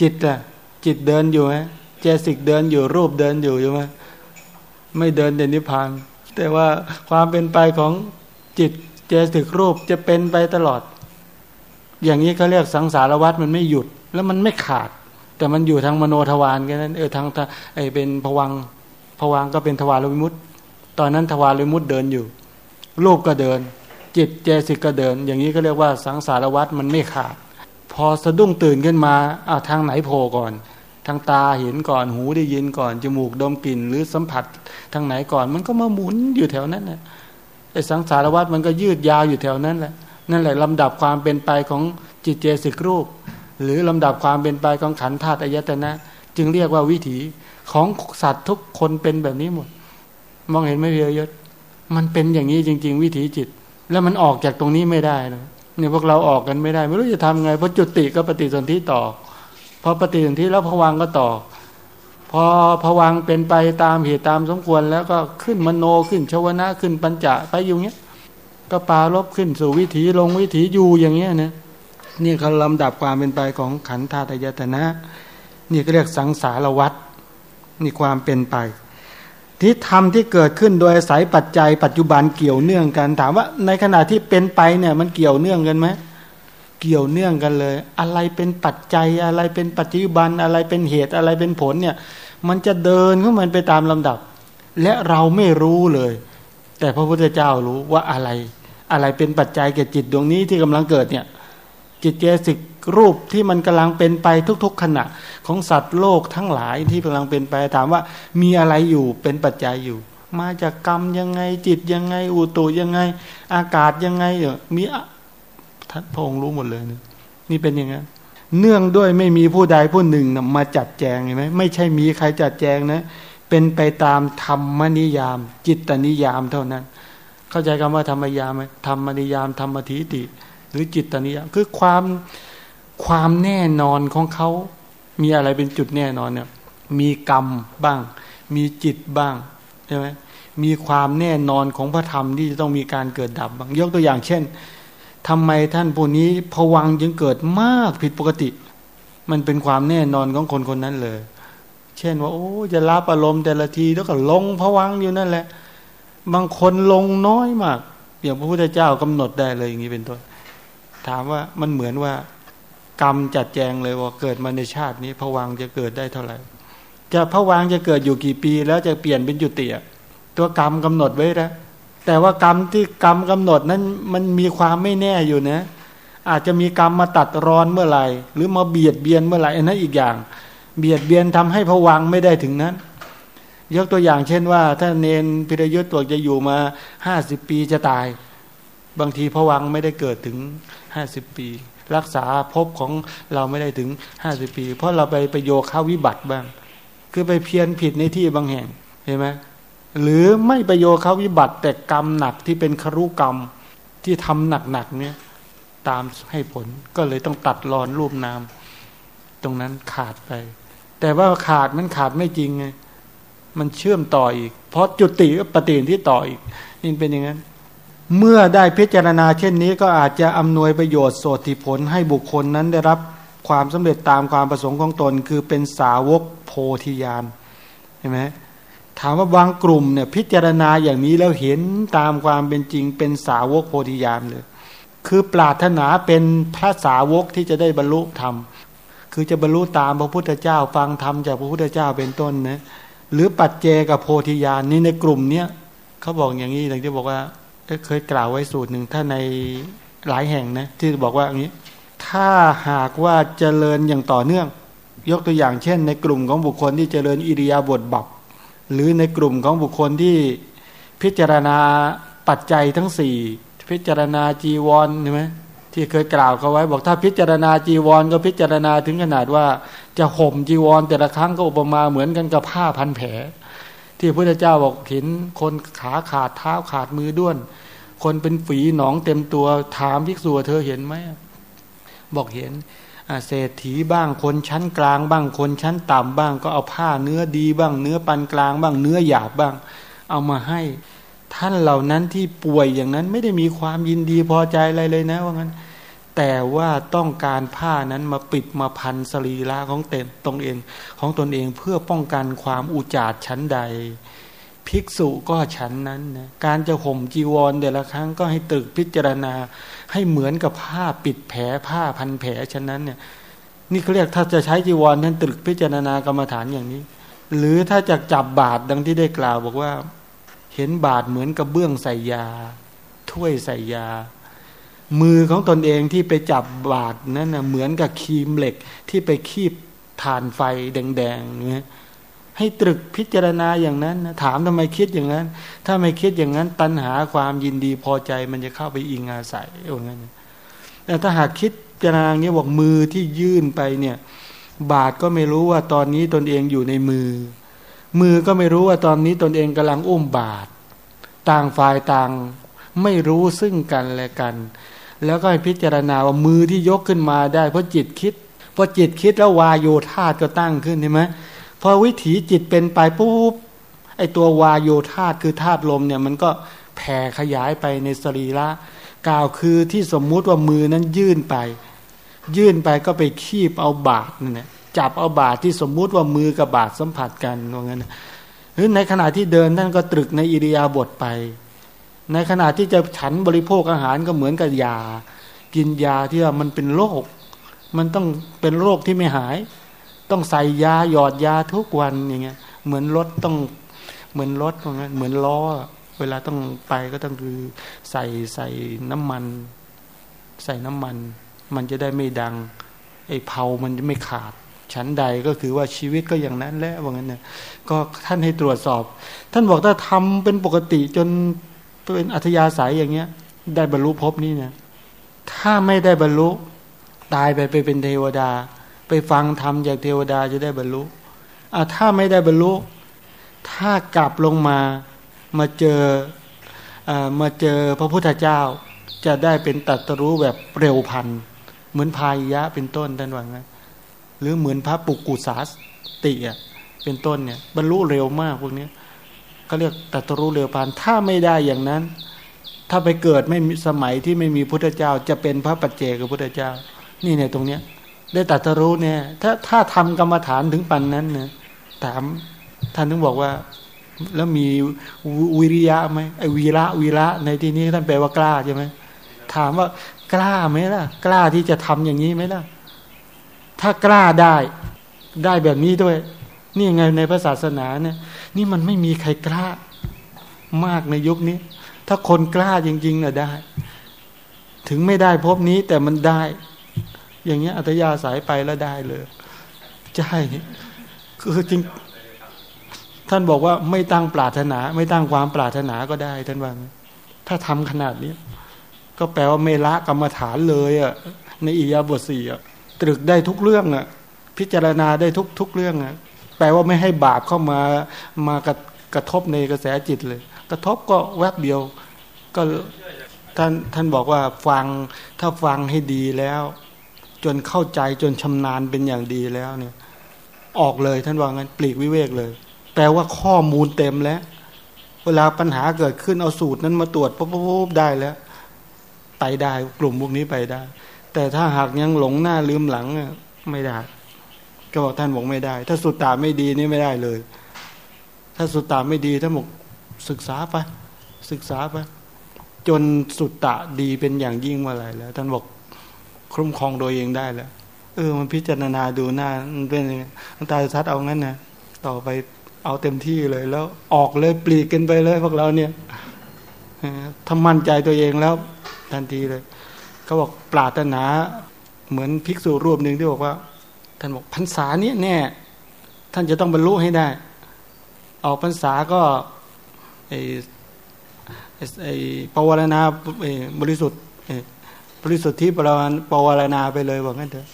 จิตอะจิตเดินอยู่ไหมเจสิกเดินอยู่รูปเดินอยู่อยู่ไหมไม่เดินเดนิพานแต่ว่าความเป็นไปของจิตเจสิกรูปจะเป็นไปตลอด อย่างนี้เขาเรียกสังสารวัตรมันไม่หยุด แล้วมันไม่ขาด แต่มันอยู่ทางมโนทวารกันนั้นเออทางไอเป็นผวังผวังก็เป็นทวารวิมุตตอนนั้นทวารวิมุตเดินอยู่รูปก็เดิน จิตเจสิกก็เดิน อย่างนี้ก็เรียกว่าสังสารวัตรมันไม่ขาด พอสะดุ้งตื่นขึ้นมาเอาทางไหนโผล่ก่อน ทางตาเห็นก่อนหูได้ยินก่อนจมูกดมกลิ่น หรือสัมผัสทางไหนก่อน มันก็มาหมุนอยู่แถวนั้นนะไอ้สังสารวัตรมันก็ยืดยาวอยู่แถวนั้นแหละนั่นแหละลำดับความเป็นไปของจิตเจสิกรูป หรือลำดับความเป็นไปของขันธาตุอายตนะ จึงเรียกว่าวิถีของสัตว์ทุกคนเป็นแบบนี้หมด มองเห็นไหมเพียยศมันเป็นอย่างนี้จริง ๆ วิถีจิต แล้วมันออกจากตรงนี้ไม่ได้นะเนี่ยพวกเราออกกันไม่ได้ ไม่รู้จะทำไงเพราะจุติก็ปฏิสนธิต่อพอปฏิสนธิแล้วผวังก็ต่อ พอผวังเป็นไปตามเหตุตามสมควร แล้วก็ขึ้นมโนขึ้นชวนะขึ้นปัญจะไปอยู่เงี้ยก็ปาลบขึ้นสู่วิถีลงวิถีอยู่อย่างเงี้ยนะ นี่เขาลำดับความเป็นไปของขันธาตุยตนะ นี่ก็เรียกสังสารวัตรนี่ความเป็นไป ที่ธรรมที่เกิดขึ้นโดยอาศัยปัจจัย ปัจจุบันเกี่ยวเนื่องกัน ถามว่า ในขณะที่เป็นไปเนี่ย มันเกี่ยวเนื่องกันไหมเกี่ยวเนื่องกันเลย อะไรเป็นปัจจัยอะไรเป็นปัจจุบันอะไรเป็นเหตุอะไรเป็นผลเนี่ย มันจะเดินขึ้นมันไปตามลำดับ และเราไม่รู้เลย แต่พระพุทธเจ้ารู้ว่าอะไร อะไรเป็นปัจจัยแก่จิตดวงนี้ที่กำลังเกิดเนี่ย จิตเจสิกรูปที่มันกำลังเป็นไปทุก ๆ ขณะของสัตว์โลกทั้งหลายที่กำลังเป็นไปถามว่ามีอะไรอยู่เป็นปัจจัยอยู่ มาจากกรรมยังไงจิตยังไง อุตุยังไง อากาศยังไงเออมีท่านพงรู้หมดเลยนะนี่เป็นยังไงเนื่องด้วยไม่มีผู้ใดผู้หนึ่งนะมาจัดแจงเห็นไหมไม่ใช่มีใครจัดแจงนะ เป็นไปตามธรรมนิยาม จิตนิยามเท่านั้น เข้าใจคำว่าธรรมยามไหมธรรมนิยามธรรมทิฏฐิ หรือจิตนิยามคือความความแน่นอนของเขา มีอะไรเป็นจุดแน่นอนเนี่ย มีกรรมบ้าง มีจิตบ้างใช่ไหมมีความแน่นอนของพระธรรมที่จะต้องมีการเกิดดับบ้างยกตัวอย่างเช่นทำไมท่านผู้นี้ผวังยังเกิดมากผิดปกติ มันเป็นความแน่นอนของคนคนนั้นเลย เช่นว่าโอ้จะรับอารมณ์แต่ละทีแล้วก็ลงผวังอยู่นั่นแหละ บางคนลงน้อยมากอย่างพระพุทธเจ้ากำหนดได้เลยอย่างนี้เป็นต้น ถามว่ามันเหมือนว่ากรรมจัดแจงเลยว่าเกิดมาในชาตินี้ผวังจะเกิดได้เท่าไหร่ จะผวังจะเกิดอยู่กี่ปี แล้วจะเปลี่ยนเป็นจุติอะตัวกรรมกำหนดไว้แล้วแต่ว่ากรรมที่กรรมกำหนดนั้นมันมีความไม่แน่อยู่นะ อาจจะมีกรรมมาตัดรอนเมื่อไหร่ หรือมาเบียดเบียนเมื่อไหร่อันนั้นอีกอย่าง เบียดเบียนทำให้ผวังไม่ได้ถึงนั้น ยกตัวอย่างเช่นว่า ถ้าเนนพิรยุทธ์ตัวจะอยู่มาห้าสิบปีจะตาย บางทีผวังไม่ได้เกิดถึง ห้าสิบปี รักษาภพของเราไม่ได้ถึงห้าสิบปี เพราะเราไปไปโยค้าวิบัติบ้าง คือไปเพี้ยนผิดในที่บางแห่งเห็นไหมหรือไม่ประโยค้าวิบัติแต่กรรมหนักที่เป็นครุกรรมที่ทำหนักๆเนี่ยตามให้ผลก็เลยต้องตัดรอนรูปนาม ตรงนั้นขาดไป แต่ว่าขาดมันขาดไม่จริงไงมันเชื่อมต่ออีก เพราะจุติก็ปฏิที่ต่ออีกนี่เป็นอย่างนั้น เมื่อได้พิจารณาเช่นนี้ก็อาจจะอำนวยประโยชน์โสติผลให้บุคคลนั้นได้รับความสำเร็จตามความประสงค์ของตน คือเป็นสาวกโพธิญาณเห็นไหมถามว่าบางกลุ่มเนี่ยพิจารณาอย่างนี้แล้วเห็นตามความเป็นจริงเป็นสาวกโพธิญาณเลย คือปรารถนาเป็นพระสาวกที่จะได้บรรลุธรรม คือจะบรรลุตามพระพุทธเจ้าฟังธรรมจากพระพุทธเจ้าเป็นต้นนะหรือปัจเจกับโพธิญาณนี่ในกลุ่มเนี้ยเขาบอกอย่างนี้อย่างที่บอกว่า เคยกล่าวไว้สูตรหนึ่งถ้าในหลายแห่งนะที่บอกว่าอย่างนี้ ถ้าหากว่าเจริญอย่างต่อเนื่อง ยกตัวอย่างเช่น ในกลุ่มของบุคคลที่เจริญอิริยาบถบับหรือในกลุ่มของบุคคลที่พิจารณาปัจจัยทั้งสี่พิจารณาจีวรใช่ไหมที่เคยกล่าวเขาไว้ บอกถ้าพิจารณาจีวร ก็พิจารณาถึงขนาดว่า จะห่มจีวร แต่ละครั้งก็อุปมาเหมือนกันกับผ้าพันแผล ที่พระพุทธเจ้าบอกเห็นคนขาขาดเท้าขาดมือด้วน คนเป็นฝีหนองเต็มตัวถามภิกษุเธอเห็นไหมบอกเห็นเศรษฐีบ้างคนชั้นกลางบ้างคนชั้นต่ำบ้าง ก็เอาผ้าเนื้อดีบ้าง เนื้อปานกลางบ้าง เนื้อหยาบบ้าง เอามาให้ ท่านเหล่านั้นที่ป่วยอย่างนั้นไม่ได้มีความยินดีพอใจอะไรเลยนะว่างั้น แต่ว่าต้องการผ้านั้นมาปิดมาพันสรีระของเต็นตรงเองของตนเองเพื่อป้องกันความอุจาดชั้นใด ภิกษุก็ฉันนั้นนะการจะห่มจีวรเดี๋ยวละครั้งก็ให้ตึกพิจารณา ให้เหมือนกับผ้าปิดแผลผ้าพันแผลฉะนั้นเนี่ยนี่เขาเรียกถ้าจะใช้จีวรนั้นตรึกพิจารณากรรมฐานอย่างนี้ หรือถ้าจะจับบาทดังที่ได้กล่าวบอกว่า เห็นบาทเหมือนกับเบื้องใส่ยา ถ้วยใส่ยา มือของตนเองที่ไปจับบาทนั้นนะเหมือนกับครีมเหล็กที่ไปคีบฐานไฟแดงๆเนี่ยให้ตรึกพิจารณาอย่างนั้นนะถามทำไมคิดอย่างนั้น ถ้าไม่คิดอย่างนั้น ตัณหาความยินดีพอใจมันจะเข้าไปอิงอาศัยอย่างนั้นแต่ถ้าหากคิดจารณาเนี้ยบอกมือที่ยื่นไปเนี่ย บาทก็ไม่รู้ว่าตอนนี้ตนเองอยู่ในมือ มือก็ไม่รู้ว่าตอนนี้ตนเองกำลังอุ้มบาท ต่างฝ่ายต่างไม่รู้ซึ่งกันและกัน แล้วก็ให้พิจารณาว่ามือที่ยกขึ้นมาได้ เพราะจิตคิดพอจิตคิดแล้ววายโยธาก็ตั้งขึ้นใช่ไหมพอวิถีจิตเป็นไปปุ๊บไอตัววายโยธาคือธาตุลมเนี่ยมันก็แผ่ขยายไปในสรีระกล่าวคือที่สมมุติว่ามือนั้นยื่นไป ยื่นไปก็ไปคีบเอาบาดนั่นแหละจับเอาบาดที่สมมุติว่ามือกับบาดสัมผัสกันว่างั้นหรือในขณะที่เดินท่านก็ตรึกในอิริยาบถไป ในขณะที่จะฉันบริโภคอาหารก็เหมือนกับยา กินยาที่ว่ามันเป็นโรค มันต้องเป็นโรคที่ไม่หาย ต้องใส่ยาหยอดยาทุกวันอย่างเงี้ย เหมือนรถต้องเหมือนรถเหมือนเหมือนล้อ เวลาต้องไปก็ต้องคือใส่ใส่น้ำมัน ใส่น้ำมัน มันจะได้ไม่ดัง ไอ้เผามันจะไม่ขาดชั้นใดก็คือว่าชีวิตก็อย่างนั้นแหละว่างั้นเนี่ยก็ท่านให้ตรวจสอบ ท่านบอกถ้าทำเป็นปกติจน เป็นอัธยาศัยอย่างเงี้ย ได้บรรลุภพนี้เนี่ยถ้าไม่ได้บรรลุตายไปไปเป็นเทวดา ไปฟังธรรมจากเทวดาจะได้บรรลุอ่าถ้าไม่ได้บรรลุ ถ้ากลับลงมามาเจออมาเจอพระพุทธเจ้า จะได้เป็นตัตรู้แบบเร็วพันเหมือนพายยะเป็นต้นท่านว่าไงหรือเหมือนพระปุกุสาสติอะเป็นต้นเนี่ยบรรลุเร็วมากพวกนี้ เขาเรียกตัตรู้เร็วพันถ้าไม่ได้อย่างนั้น ถ้าไปเกิดไม่มีสมัยที่ไม่มีพุทธเจ้า จะเป็นพระปัจเจกพุทธเจ้า นี่เนี่ยตรงเนี้ย ได้ตัตรู้เนี่ย ถ้าถ้าทำกรรมฐานถึงปันนั้นเนี่ยถามท่านถึงบอกว่า แล้วมีวิริยะไหมไอ้วีระวีระในที่นี้ท่านแปลว่ากล้าใช่ไหมถามว่ากล้าไหมล่ะ กล้าที่จะทำอย่างนี้ไหมล่ะ ถ้ากล้าได้ได้แบบนี้ด้วย นี่ไงในพระศาสนาเนี่ย นี่มันไม่มีใครกล้ามากในยุคนี้ ถ้าคนกล้าจริงๆน่ะได้ ถึงไม่ได้พบนี้แต่มันได้ อย่างเงี้ยอัตยาสายไปแล้วได้เลยใช่คือจริง ท่านบอกว่าไม่ตั้งปรารถนา ไม่ตั้งความปรารถนาก็ได้ท่านว่าถ้าทำขนาดนี้ก็แปลว่าไม่ละกรรมฐานเลยอะในอิยาบทสี่อะตรึกได้ทุกเรื่องอะ พิจารณาได้ทุกทุกเรื่องอะ แปลว่าไม่ให้บาปเข้ามามากระกระทบในกระแสจิตเลย กระทบก็แวบเดียว ก็ท่านท่านบอกว่าฟังถ้าฟังให้ดีแล้ว จนเข้าใจจนชำนาญเป็นอย่างดีแล้วเนี่ย ออกเลยท่านว่างั้นปลีกวิเวกเลย แปลว่าข้อมูลเต็มแล้ว เวลาปัญหาเกิดขึ้นเอาสูตรนั้นมาตรวจปุ๊บปุ๊บได้แล้ว ไปได้กลุ่มพวกนี้ไปได้ แต่ถ้าหากยังหลงหน้าลืมหลังไม่ได้ ก็บอกท่านบอกไม่ได้ ถ้าสุดตาไม่ดีนี่ไม่ได้เลย ถ้าสุดตาไม่ดีท่านบอกศึกษาไปศึกษาไปจนสุดตะดีเป็นอย่างยิ่งมาอะไรแล้ว ท่านบอกคุ้มครองโดยเองได้แล้วเออ มันพิจารณาดูหน้ามันเป็นยังตาทัดเอางั้นนะต่อไปเอาเต็มที่เลย แล้วออกเลยปลีกกันไปเลยพวกเราเนี่ยทำมั่นใจตัวเองแล้ว ทันทีเลยเขาบอกปรารถนาเหมือนภิกษุรูปหนึ่งที่บอกว่า ท่านบอกพรรษาเนี้ยแน่ท่านจะต้องบรรลุให้ได้ ออกพรรษาก็ไอไอปวารณาบริสุทธิ์บริสุทธิ์ที่ปรานปวารณาไปเลยบอกงั้นเถอะ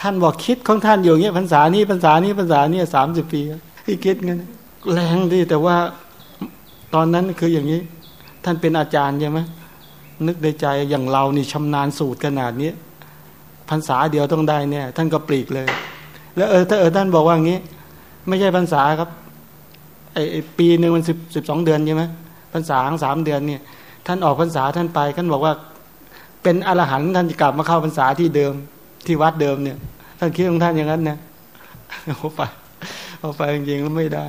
ท่านบอกคิดของท่านอยู่เงี้ยพรรษานี้พรรษานี้พรรษานี้สามสิบปีที่คิดเงี้ยแรงดีแต่ว่าตอนนั้นคืออย่างนี้ ท่านเป็นอาจารย์ใช่ไหมนึกในใจอย่างเรานี่ชำนาญสูตรขนาดนี้ พรรษาเดียวต้องได้เนี่ย ท่านก็ปลีกเลย แล้วเออถ้าเออท่านบอกว่างี้ ไม่ใช่พรรษาครับไอปีหนึ่งมันสิบสิบสองเดือนใช่ไหมพรรษาสามเดือนเนี่ย ท่านออกพรรษาท่านไปท่านบอกว่า เป็นอรหันต์ท่านจะกลับมาเข้าพรรษาที่เดิมที่วัดเดิมเนี่ย ท่านคิดของท่านอย่างนั้นนะเอาไปเอาไปจริงๆแล้วไม่ได้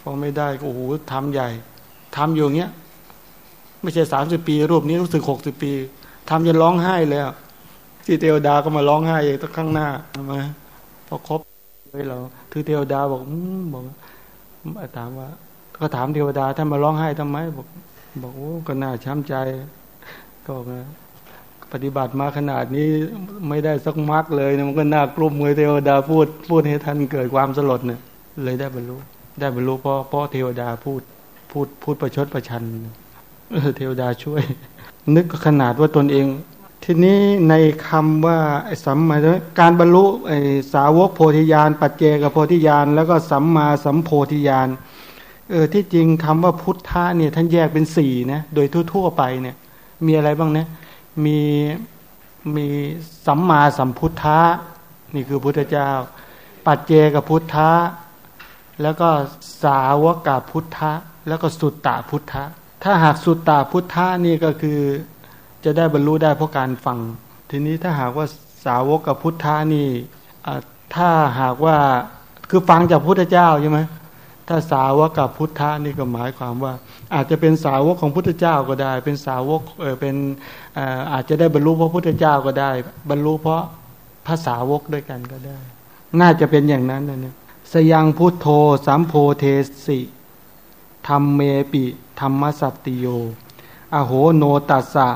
พอไม่ได้โอ้โหทำใหญ่ทำอยู่เงี้ย ไม่ใช่สามสิบปี รูปนี้รู้สึกหกสิบปีทำจนร้องไห้เลย ที่เทวดาก็มาร้องไห้เองตั้งข้างหน้าใช่ไหมพอครบเลยเราคือเทวดาบอกอืบอกถามว่า ก็ถามเทวดาท่านมาร้องไห้ทำไม บอก บอกโอ้ก็น่าช้ำใจ ก็บอกนะปฏิบัติมาขนาดนี้ไม่ได้สักมักเลยนะมันก็น่ากลุ้มเลยเทวดาพูด พูดให้ท่านเกิดความสลดเนี่ยเลยได้บรรลุได้บรรลุเพราะเพราะเทวดาพูดพูดพูดประชดประชันเทวดาช่วย นึกขนาดว่าตนเอง ทีนี้ในคำว่าสัมมาการบรรลุสาวกโพธิญาณปัจเจกโพธิญาณแล้วก็สัมมาสัมโพธิญาณเออที่จริงคำว่าพุทธะเนี่ยท่านแยกเป็นสี่นะโดยทั่ว ๆ ไปเนี่ย มีอะไรบ้างนะมีมีสัมมาสัมพุทธะนี่คือพุทธเจ้า ปัจเจกพุทธะแล้วก็สาวกพุทธะแล้วก็สุตตะพุทธะถ้าหากสุตตะพุทธะนี่ก็คือ จะได้บรรลุได้เพราะการฟัง ทีนี้ถ้าหากว่าสาวกกับพุทธะนี่ถ้าหากว่าคือฟังจากพุทธเจ้าใช่ไหมถ้าสาวกกับพุทธะนี่ก็หมายความว่า อาจจะเป็นสาวกของพุทธเจ้าก็ได้ เป็นสาวกเออเป็นอาจจะได้บรรลุเพราะพุทธเจ้าก็ได้ บรรลุเพราะภาษาวกด้วยกันก็ได้ น่าจะเป็นอย่างนั้นนะเนี่ยสยังพุทโธสัมโพเทสิธรรมเมปิ ธรรมสัตติโย อโหโนตัสสะ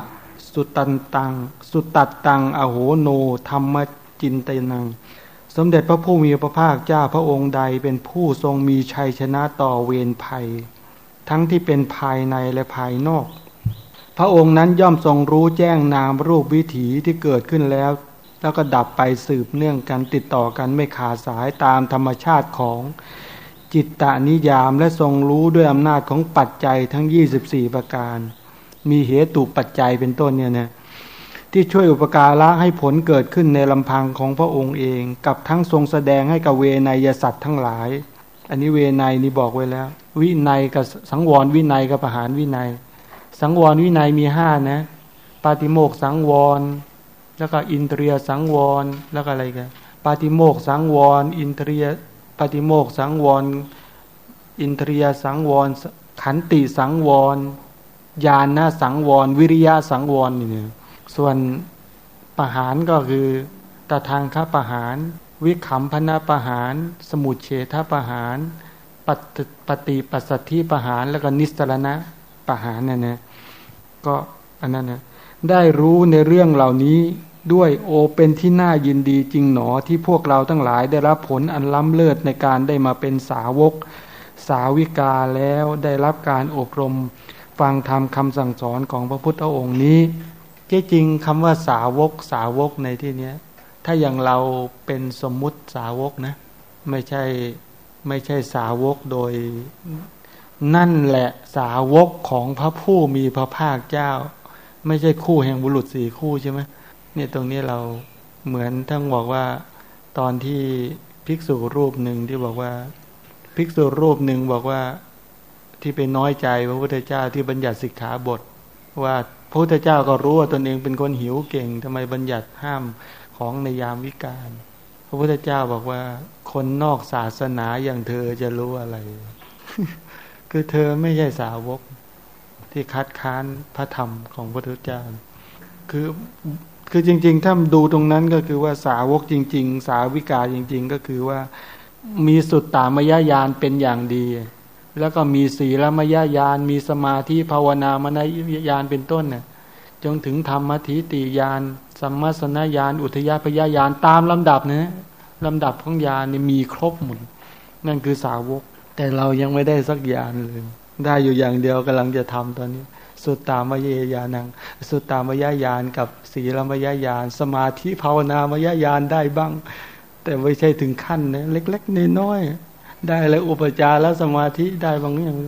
สุตันตัง สุตัดตัง อโหโน ธรรมจินตนัง สมเด็จพระผู้มีพระภาคเจ้าพระองค์ใดเป็นผู้ทรงมีชัยชนะต่อเวรภัย ทั้งที่เป็นภายในและภายนอก พระองค์นั้นย่อมทรงรู้แจ้งนามรูปวิถีที่เกิดขึ้นแล้ว แล้วก็ดับไปสืบเนื่องกันติดต่อกันไม่ขาดสายตามธรรมชาติของจิตตนิยามและทรงรู้ด้วยอำนาจของปัจจัยทั้ง 24 ประการ มีเหตุปัจจัยเป็นต้นเนี่ยนะที่ช่วยอุปการะให้ผลเกิดขึ้นในลำพังของพระองค์เอง กับทั้งทรงแสดงให้กับเวนยสัตว์ทั้งหลาย อันนี้วินัยนี่บอกไว้แล้ว วินัยกับสังวรวินัยกับประหารวินัย สังวรวินัยมีห้านะปาติโมกสังวร แล้วก็อินเทรียสังวรแล้วก็อะไรกันปาติโมกข์สังวร อินทรียปาติโมกข์สังวร อินทรียสังวร ขันติสังวร ญาณสังวร วิริยะสังวรนี่ส่วนปหานก็คือตทางคปหาร วิขำพนาปหาร สมุเฉทปหารปฏิปฏิปัสสธิปหารแล้วก็นิสตรณะปหารเนี่ยนะก็อันนั้นนะได้รู้ในเรื่องเหล่านี้ด้วยโอเป็นที่น่ายินดีจริงหนอที่พวกเราทั้งหลายได้รับผลอันล้ำเลิศในการได้มาเป็นสาวก สาวิกาแล้วได้รับการอบรม ฟังธรรมคำสั่งสอนของพระพุทธองค์นี้ที่จริงคำว่าสาวกสาวกในที่นี้ถ้าอย่างเราเป็นสมมุติสาวกนะ ไม่ใช่ไม่ใช่สาวกโดยนั่นแหละสาวกของพระผู้มีพระภาคเจ้า ไม่ใช่คู่แห่งบุรุษสี่คู่ใช่ไหมเนี่ยตรงนี้เราเหมือนทั้งบอกว่าตอนที่ภิกษุรูปหนึ่งที่บอกว่า ภิกษุรูปหนึ่งบอกว่า ที่ไปน้อยใจพระพุทธเจ้าที่บัญญัติสิกขาบท ว่าพระพุทธเจ้าก็รู้ว่าตนเองเป็นคนหิวเก่งทำไมบัญญัติห้ามของในยามวิกาลพระพุทธเจ้าบอกว่า คนนอกศาสนาอย่างเธอจะรู้อะไร คือเธอไม่ใช่สาวกที่คัดค้านพระธรรมของพระพุทธเจ้า คือคือจริง ๆ ถ้าดูตรงนั้นก็คือว่าสาวกจริง ๆ สาวิกาจริง ๆ ก็คือว่ามีสุดตามยญาณเป็นอย่างดี แล้วก็มีศีลมยญาณมีสมาธิภาวนามนญาณเป็นต้นน่ะจนถึงธรรมทิติญาณสัมมาสนญาณอุทยพยาญาณตามลำดับนะลำดับของญาณนี่มีครบหมดนั่นคือสาวก แต่เรายังไม่ได้สักญาณเลยได้อยู่อย่างเดียวกำลังจะทำตอนนี้ สุตตามยญาณัง สุตตามยญาณกับศีลมยญาณสมาธิภาวนามยญาณได้บ้าง แต่ไม่ใช่ถึงขั้นนะเล็ก ๆน้อยๆ ได้แล้วอุปจารแล้วสมาธิได้บางอย่าง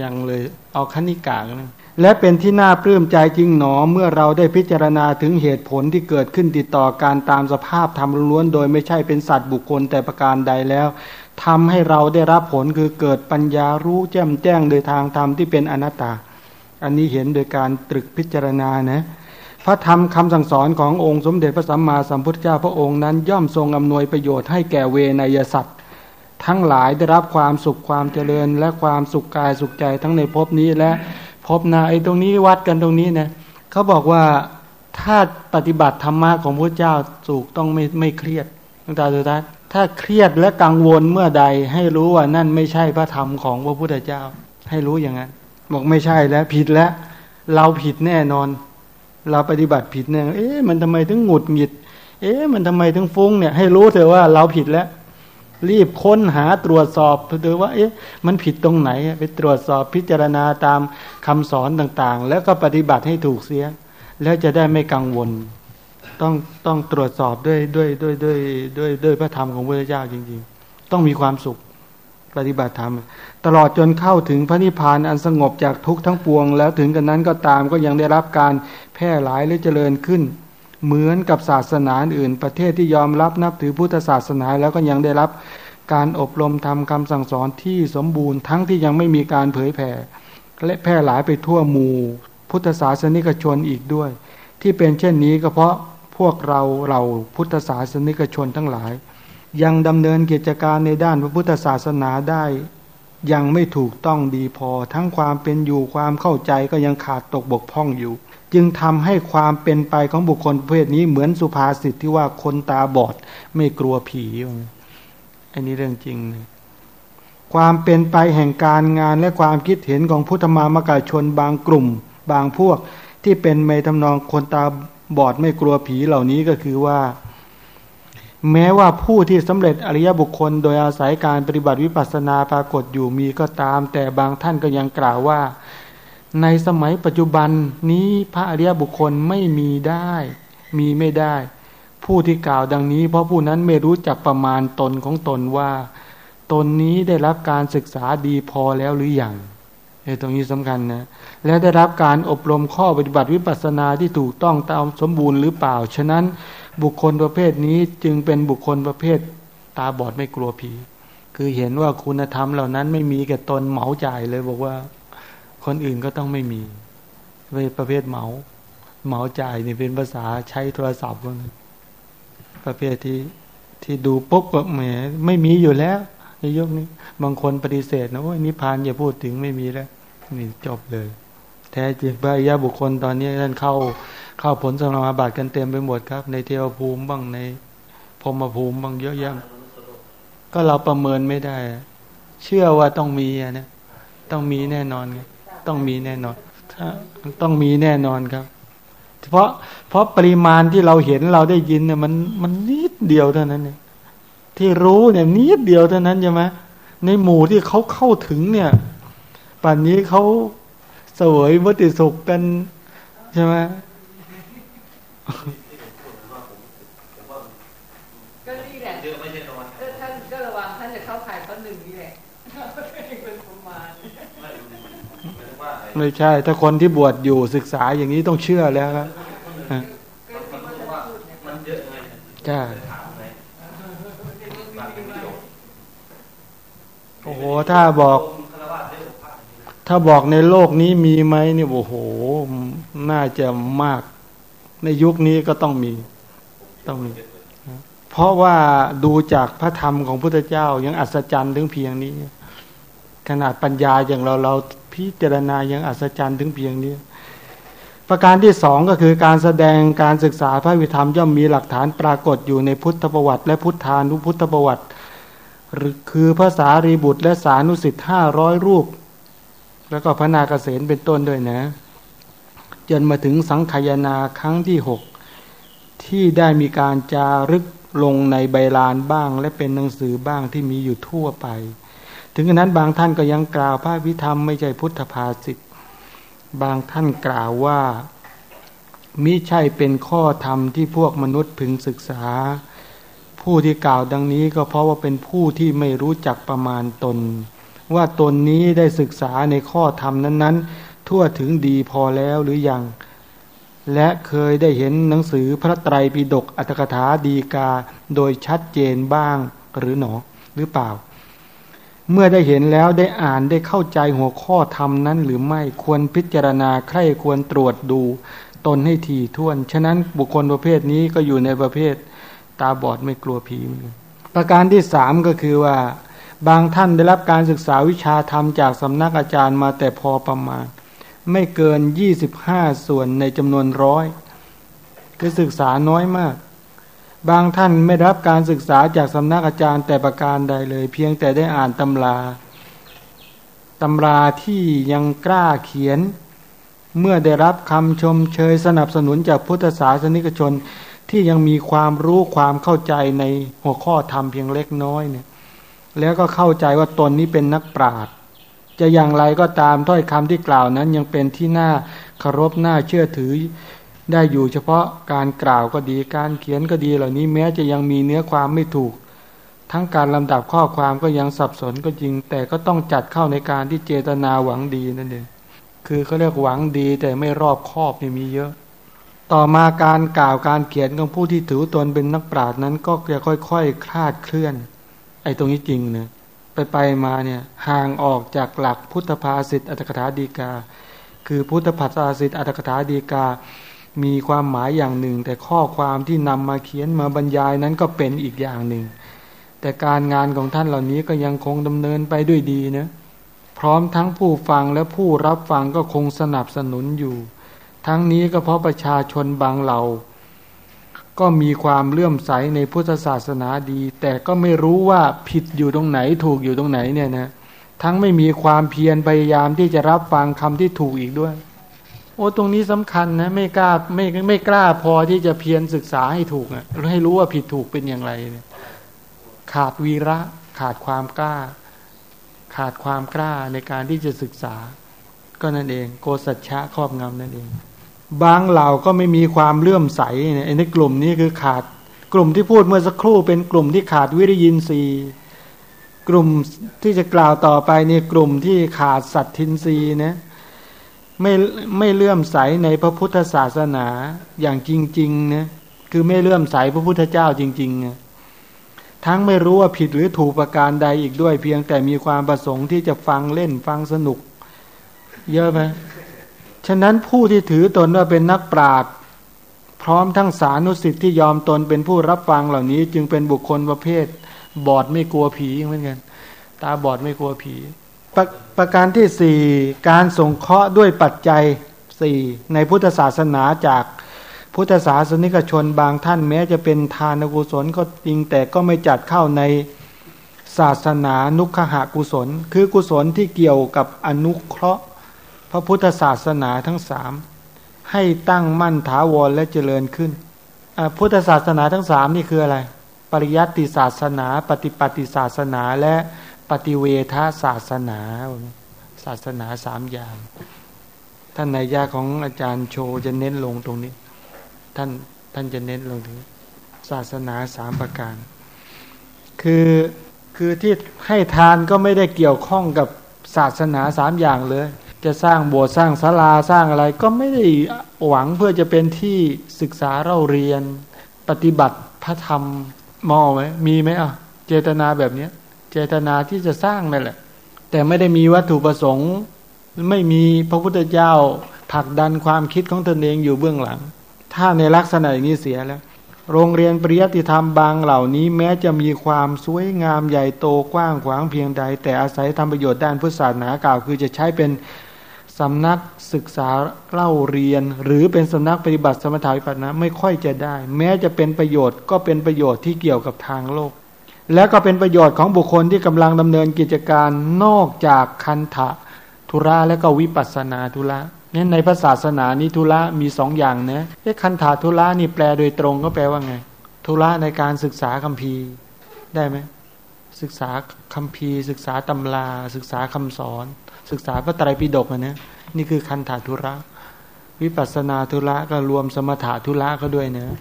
ย่างเลย เอาคณิกากนะและเป็นที่น่าปลื้มใจจริงหนอเมื่อเราได้พิจารณาถึงเหตุผลที่เกิดขึ้นติดต่อการตามสภาพธรรมล้วนโดยไม่ใช่เป็นสัตว์บุคคลแต่ประการใดแล้วทำให้เราได้รับผลคือเกิดปัญญารู้แจ่มแจ้งโดยทางธรรมที่เป็นอนัตตา อันนี้เห็นโดยการตรึกพิจารณานะพระธรรมคำสั่งสอนขององค์สมเด็จพระสัมมาสัมพุทธเจ้าพระองค์นั้นย่อมทรงอำนวยประโยชน์ให้แก่เวนยสัตว์ ทั้งหลายได้รับความสุขความเจริญ และความสุขกายสุขใจทั้งในภพนี้และภพหน้าไอ้ตรงนี้วัดกันตรงนี้นะเขาบอกว่าถ้าปฏิบัติธรรมะของพระเจ้าสุขต้องไม่ไม่เครียดตั้งแต่สุดท้ายถ้าเครียดและกังวลเมื่อใดให้รู้ว่านั่นไม่ใช่พระธรรมของพระพุทธเจ้า ให้รู้อย่างนั้น บอกไม่ใช่แล้วผิดแล้ว เราผิดแน่นอน เราปฏิบัติผิดแน่เอ๊ะมันทำไมถึงหงุดหงิด เอ๊ะมันทำไมถึงฟุ้งเนี่ยให้รู้เถอะว่าเราผิดแล้ว รีบค้นหาตรวจสอบดูว่า เอ๊ะมันผิดตรงไหน ไปตรวจสอบพิจารณาตามคำสอนต่างๆ แล้วก็ปฏิบัติให้ถูกเสีย แล้วจะได้ไม่กังวล ต้องต้องตรวจสอบด้วยด้วยด้วยด้วยด้วยด้วยพระธรรมของพระเจ้าจริง ๆ ต้องมีความสุขปฏิบัติธรรม ตลอดจนเข้าถึงพระนิพพานอันสงบจากทุกทั้งปวง แล้วถึงกันนั้นก็ตามก็ยังได้รับการแพร่หลายหรือเจริญขึ้น เหมือนกับศาสนาอื่น ประเทศที่ยอมรับนับถือพุทธศาสนาแล้วก็ยังได้รับการอบรมทำคำสั่งสอนที่สมบูรณ์ทั้งที่ยังไม่มีการเผยแผ่และแพร่หลายไปทั่วหมู่ พุทธศาสนิกชนอีกด้วย ที่เป็นเช่นนี้ก็เพราะพวกเราเราพุทธศาสนิกชนทั้งหลาย ยังดำเนินกิจการในด้านพระพุทธศาสนาได้ ยังไม่ถูกต้องดีพอ ทั้งความเป็นอยู่ความเข้าใจก็ยังขาดตกบกพร่องอยู่ จึงทำให้ความเป็นไปของบุคคลประเภทนี้เหมือนสุภาษิตที่ว่าคนตาบอดไม่กลัวผีอันนี้เรื่องจริงนะความเป็นไปแห่งการงานและความคิดเห็นของพุทธมามกาชนบางกลุ่ม บางพวกที่เป็นเมตำนองคนตาบอดไม่กลัวผีเหล่านี้ก็คือว่า แม้ว่าผู้ที่สำเร็จอริยบุคคล โดยอาศัยการปฏิบัติวิปัสสนาปรากฏอยู่มีก็ตาม แต่บางท่านก็ยังกล่าวว่า ในสมัยปัจจุบันนี้พระอริยบุคคลไม่มีได้ มีไม่ได้ ผู้ที่กล่าวดังนี้ เพราะผู้นั้นไม่รู้จักประมาณตนของตนว่า ตนนี้ได้รับการศึกษาดีพอแล้วหรืออยังเอตรงนี้สำคัญนะและได้รับการอบรมข้อปฏิบัติวิปัสสนาที่ถูกต้องตามสมบูรณ์หรือเปล่า ฉะนั้นบุคคลประเภทนี้จึงเป็นบุคคลประเภทตาบอดไม่กลัวผี คือเห็นว่าคุณธรรมเหล่านั้นไม่มีแก่ตนเหมาจ่ายเลยบอกว่า คนอื่นก็ต้องไม่มีเป็นประเภทเหมา เหมาจ่ายนี่เป็นภาษาใช้โทรศัพท์ว่าประเภทที่ที่ดูปุ๊บก็แหมไม่มีอยู่แล้วในยุคนี้บางคนปฏิเสธนะว่านิพพานอย่าพูดถึงไม่มีแล้วนี่จบเลย แท้จริงพระอริยบุคคลตอนนี้ท่านเข้าเข้าผลสมาบัติกันเต็มไปหมดครับ ในเทวภูมิบ้างในพรมภูมิบ้างเยอะแยะก็เราประเมินไม่ได้ เชื่อว่าต้องมีนะต้องมีแน่นอนไง ต้องมีแน่นอน ถ้าต้องมีแน่นอนครับ เพราะเพราะปริมาณที่เราเห็นเราได้ยินเนี่ยมันมันนิดเดียวเท่านั้นเนี่ยที่รู้เนี่ยนิดเดียวเท่านั้นใช่ไหมในหมู่ที่เขาเข้าถึงเนี่ยป่านนี้เขาเสวยมติสุขกันใช่ไหม ไม่ใช่ ถ้าคนที่บวชอยู่ศึกษาอย่างนี้ต้องเชื่อแล้วครับใช่โอ้โห ถ้าบอก ถ้าบอกในโลกนี้มีไหมเนี่ยโอ้โห น่าจะมาก ในยุคนี้ก็ต้องมี ต้องมี เพราะว่าดูจากพระธรรมของพุทธเจ้ายังอัศจรรย์ถึงเพียงนี้ ขนาดปัญญาอย่างเราเรา พิจารณาอยังอัศจรรย์ถึงเพียงนี้ ประการที่สองก็คือการแสดงการศึกษาพระวิธรรมย่อมมีหลักฐานปรากฏอยู่ในพุทธประวัติ และพุทธานุพุทธประวัติหรือคือภาษารีบุตรและสานุสิทธิ์ห้าร้อยรูป แล้วก็พระนาคเษนเป็นต้นด้วยนะ จนมาถึงสังขยาครั้งที่หกที่ได้มีการจารึกลงในใบลานบ้าง และเป็นหนังสือบ้างที่มีอยู่ทั่วไป ถึงนั้นบางท่านก็ยังกล่าวพระวิธรรมไม่ใช่พุทธภาษิตบางท่านกล่าวว่ามิใช่เป็นข้อธรรมที่พวกมนุษย์พึงศึกษา ผู้ที่กล่าวดังนี้ก็เพราะว่าเป็นผู้ที่ไม่รู้จักประมาณตน ว่าตนนี้ได้ศึกษาในข้อธรรมนั้นๆ ทั่วถึงดีพอแล้วหรือยัง และเคยได้เห็นหนังสือพระไตรปิฎกอัตถกถาดีกาโดยชัดเจนบ้างหรือหนอหรือเปล่า เมื่อได้เห็นแล้วได้อ่านได้เข้าใจหัวข้อธรรมนั้นหรือไม่ควรพิจารณาใคร่ควรตรวจดูตนให้ถี่วน ฉะนั้นบุคคลประเภทนี้ก็อยู่ในประเภทตาบอดไม่กลัวผีประการที่สามก็คือว่า บางท่านได้รับการศึกษาวิชาธรรมจากสำนักอาจารย์มาแต่พอประมาณ ไม่เกินยี่สิบห้าส่วนในจำนวนร้อยคือศึกษาน้อยมาก บางท่านไม่รับการศึกษาจากสำนักอาจารย์แต่ประการใดเลย เพียงแต่ได้อ่านตำราตำราที่ยังกล้าเขียน เมื่อได้รับคำชมเชยสนับสนุนจากพุทธศาสนิกชนที่ยังมีความรู้ความเข้าใจในหัวข้อธรรมเพียงเล็กน้อยเนี่ย แล้วก็เข้าใจว่าตนนี้เป็นนักปราชญ์จะอย่างไรก็ตามถ้อยคำที่กล่าวนั้นยังเป็นที่น่าเคารพน่าเชื่อถือ ได้อยู่เฉพาะการกล่าวก็ดีการเขียนก็ดีเหล่านี้แม้จะยังมีเนื้อความไม่ถูก ทั้งการลำดับข้อความก็ยังสับสนก็จริง แต่ก็ต้องจัดเข้าในการที่เจตนาหวังดีนั่นเองคือเขาเรียกหวังดีแต่ไม่รอบคอบนี่มีเยอะ ต่อมาการกล่าวการเขียนของผู้ที่ถือตนเป็นนักปราชญ์นั้นก็จะค่อยๆคคลาดเคลื่อน ไอ้ตรงนี้จริงเนะไปไปมาเนี่ยห่างออกจากหลักพุทธภาษิตอัตถกถาดีกา คือพุทธภาษิตอัตถกถาดีกา มีความหมายอย่างหนึ่ง แต่ข้อความที่นำมาเขียนมาบรรยายนั้นก็เป็นอีกอย่างหนึ่ง แต่การงานของท่านเหล่านี้ก็ยังคงดำเนินไปด้วยดีนะพร้อมทั้งผู้ฟังและผู้รับฟังก็คงสนับสนุนอยู่ ทั้งนี้ก็เพราะประชาชนบางเหล่า ก็มีความเลื่อมใสในพุทธศาสนาดี แต่ก็ไม่รู้ว่าผิดอยู่ตรงไหนถูกอยู่ตรงไหนเนี่ยนะทั้งไม่มีความเพียรพยายามที่จะรับฟังคำที่ถูกอีกด้วย โอ้ตรงนี้สำคัญนะไม่กล้าไม่ไม่กล้าพอที่จะเพียรศึกษาให้ถูกอะให้รู้ว่าผิดถูกเป็นอย่างไรเนี่ยขาดวีระขาดความกล้า ขาดความกล้าในการที่จะศึกษา ก็นั่นเอง โกสัจฉะครอบงำนั่นเอง บางเหล่าก็ไม่มีความเลื่อมใสเนี่ยในกลุ่มนี้คือขาดกลุ่มที่พูดเมื่อสักครู่เป็นกลุ่มที่ขาดวิริยินทรีย์กลุ่มที่จะกล่าวต่อไปเนี่ยกลุ่มที่ขาดสัตทินรีนะ ไม่ไม่เลื่อมใสในพระพุทธศาสนาอย่างจริงๆนะคือไม่เลื่อมใสพระพุทธเจ้าจริงๆนะทั้งไม่รู้ว่าผิดหรือถูกประการใดอีกด้วย เพียงแต่มีความประสงค์ที่จะฟังเล่นฟังสนุก เยอะไหมฉะนั้นผู้ที่ถือตนว่าเป็นนักปราชญ์พร้อมทั้งสานุสิทธิ์ที่ยอมตนเป็นผู้รับฟังเหล่านี้ จึงเป็นบุคคลประเภท บอดไม่กลัวผีเหมือนกันตาบอดไม่กลัวผี ปรประการที่สี่การสงเคราะห์ด้วยปัจจัยสี่ในพุทธศาสนาจากพุทธศาสนิกชนบางท่านแม้จะเป็นทานกุศลก็จริงแต่ก็ไม่จัดเข้าในศาสนานุขหากุศล คือกุศลที่เกี่ยวกับอนุเคราะห์ พระพุทธศาสนาทั้งสามให้ตั้งมั่นถาวรและเจริญขึ้น พุทธศาสนาทั้งสามนี่คืออะไร ปริยัติศาสนา ปฏิปฏิศาสนาและ ฏิเวทศาสนาศาสนาสามอย่าง ท่านนายาของอาจารย์โชจะเน้นลงตรงนี้ ท่านท่านจะเน้นลงถึงศาสนาสามประการ คือคือที่ให้ทานก็ไม่ได้เกี่ยวข้องกับศาสนาสามอย่างเลย จะสร้างโบสถ์สร้างศาลาสร้างอะไร ก็ไม่ได้หวังเพื่อจะเป็นที่ศึกษาเราเรียน ปฏิบัติพระธรรมมองไหมมีไหมอะเจตนาแบบเนี้ย เจตนาที่จะสร้างนั่นแหละ แต่ไม่ได้มีวัตถุประสงค์ ไม่มีพระพุทธเจ้าผลักดันความคิดของตนเองอยู่เบื้องหลัง ถ้าในลักษณะอย่างนี้เสียแล้ว โรงเรียนปริยัติธรรมบางเหล่านี้แม้จะมีความสวยงามใหญ่โตกว้างขวางเพียงใด แต่อาศัยทำประโยชน์ด้านพุทธศาสนากล่าวคือจะใช้เป็นสำนักศึกษาเล่าเรียน หรือเป็นสำนักปฏิบัติสมถะวิปัสสนาไม่ค่อยจะได้ แม้จะเป็นประโยชน์ก็เป็นประโยชน์ที่เกี่ยวกับทางโลก และก็เป็นประโยชน์ของบุคคลที่กำลังดำเนินกิจการนอกจากคันธะธุระและก็วิปัสนาธุระนี่ในพระศาสนานี้ธุระมีสองอย่างนะไอ้คันธาธุระนี่แปลโดยตรงก็แปลว่าไง ธุระในการศึกษาคัมภีร์ได้ไหมศึกษาคัมภีร์ ศึกษาตำรา ศึกษาคำสอน ศึกษาพระไตรปิฎกนะนี่คือคันถาธุระ วิปัสนาธุระก็รวมสมถะธุระก็ด้วยเนะ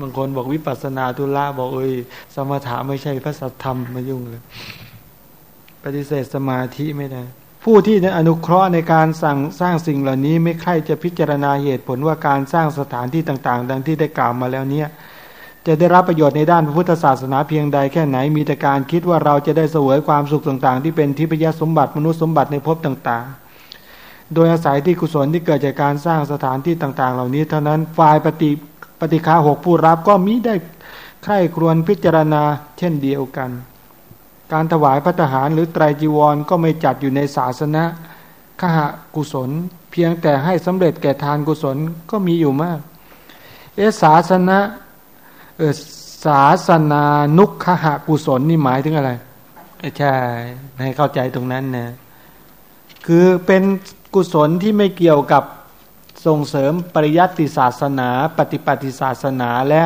บางคนบอกวิปัสนาธุระบอกเอ้ยสมถะไม่ใช่พระสัทธรรมมายุ่งเลย ปฏิเสธสมาธิไม่ได้ ผู้ที่อนุเคราะห์ในการสั่งสร้างสิ่งเหล่านี้ ไม่ใคร่จะพิจารณาเหตุผลว่าการสร้างสถานที่ต่าง ๆ ดังที่ได้กล่าวมาแล้วเนี่ยจะได้รับประโยชน์ในด้านพระพุทธศาสนาเพียงใดแค่ไหนมีแต่การคิดว่าเราจะได้เสวยความสุขต่างๆ ที่เป็นทิพยสมบัติมนุษย์สมบัติในภพต่าง ๆ โดยอาศัยที่กุศลที่เกิดจากการสร้างสถานที่ต่าง ๆ เหล่านี้ เท่านั้นฝ่ายปฏิ ปฏิฆาหกผู้รับก็มิได้ใคร่ครวญพิจารณาเช่นเดียวกัน การถวายพระทหารหรือไตรจีวรก็ไม่จัดอยู่ในศาสนาขหกุศล เพียงแต่ให้สำเร็จแก่ทานกุศลก็มีอยู่มาก เอศาสนะเออศาสนานุขหกุศลนี่หมายถึงอะไรใช่ให้เข้าใจตรงนั้นนะคือเป็นกุศลที่ไม่เกี่ยวกับ ส่งเสริมปริยัติศาสนา ปฏิปฏิศาสนาและ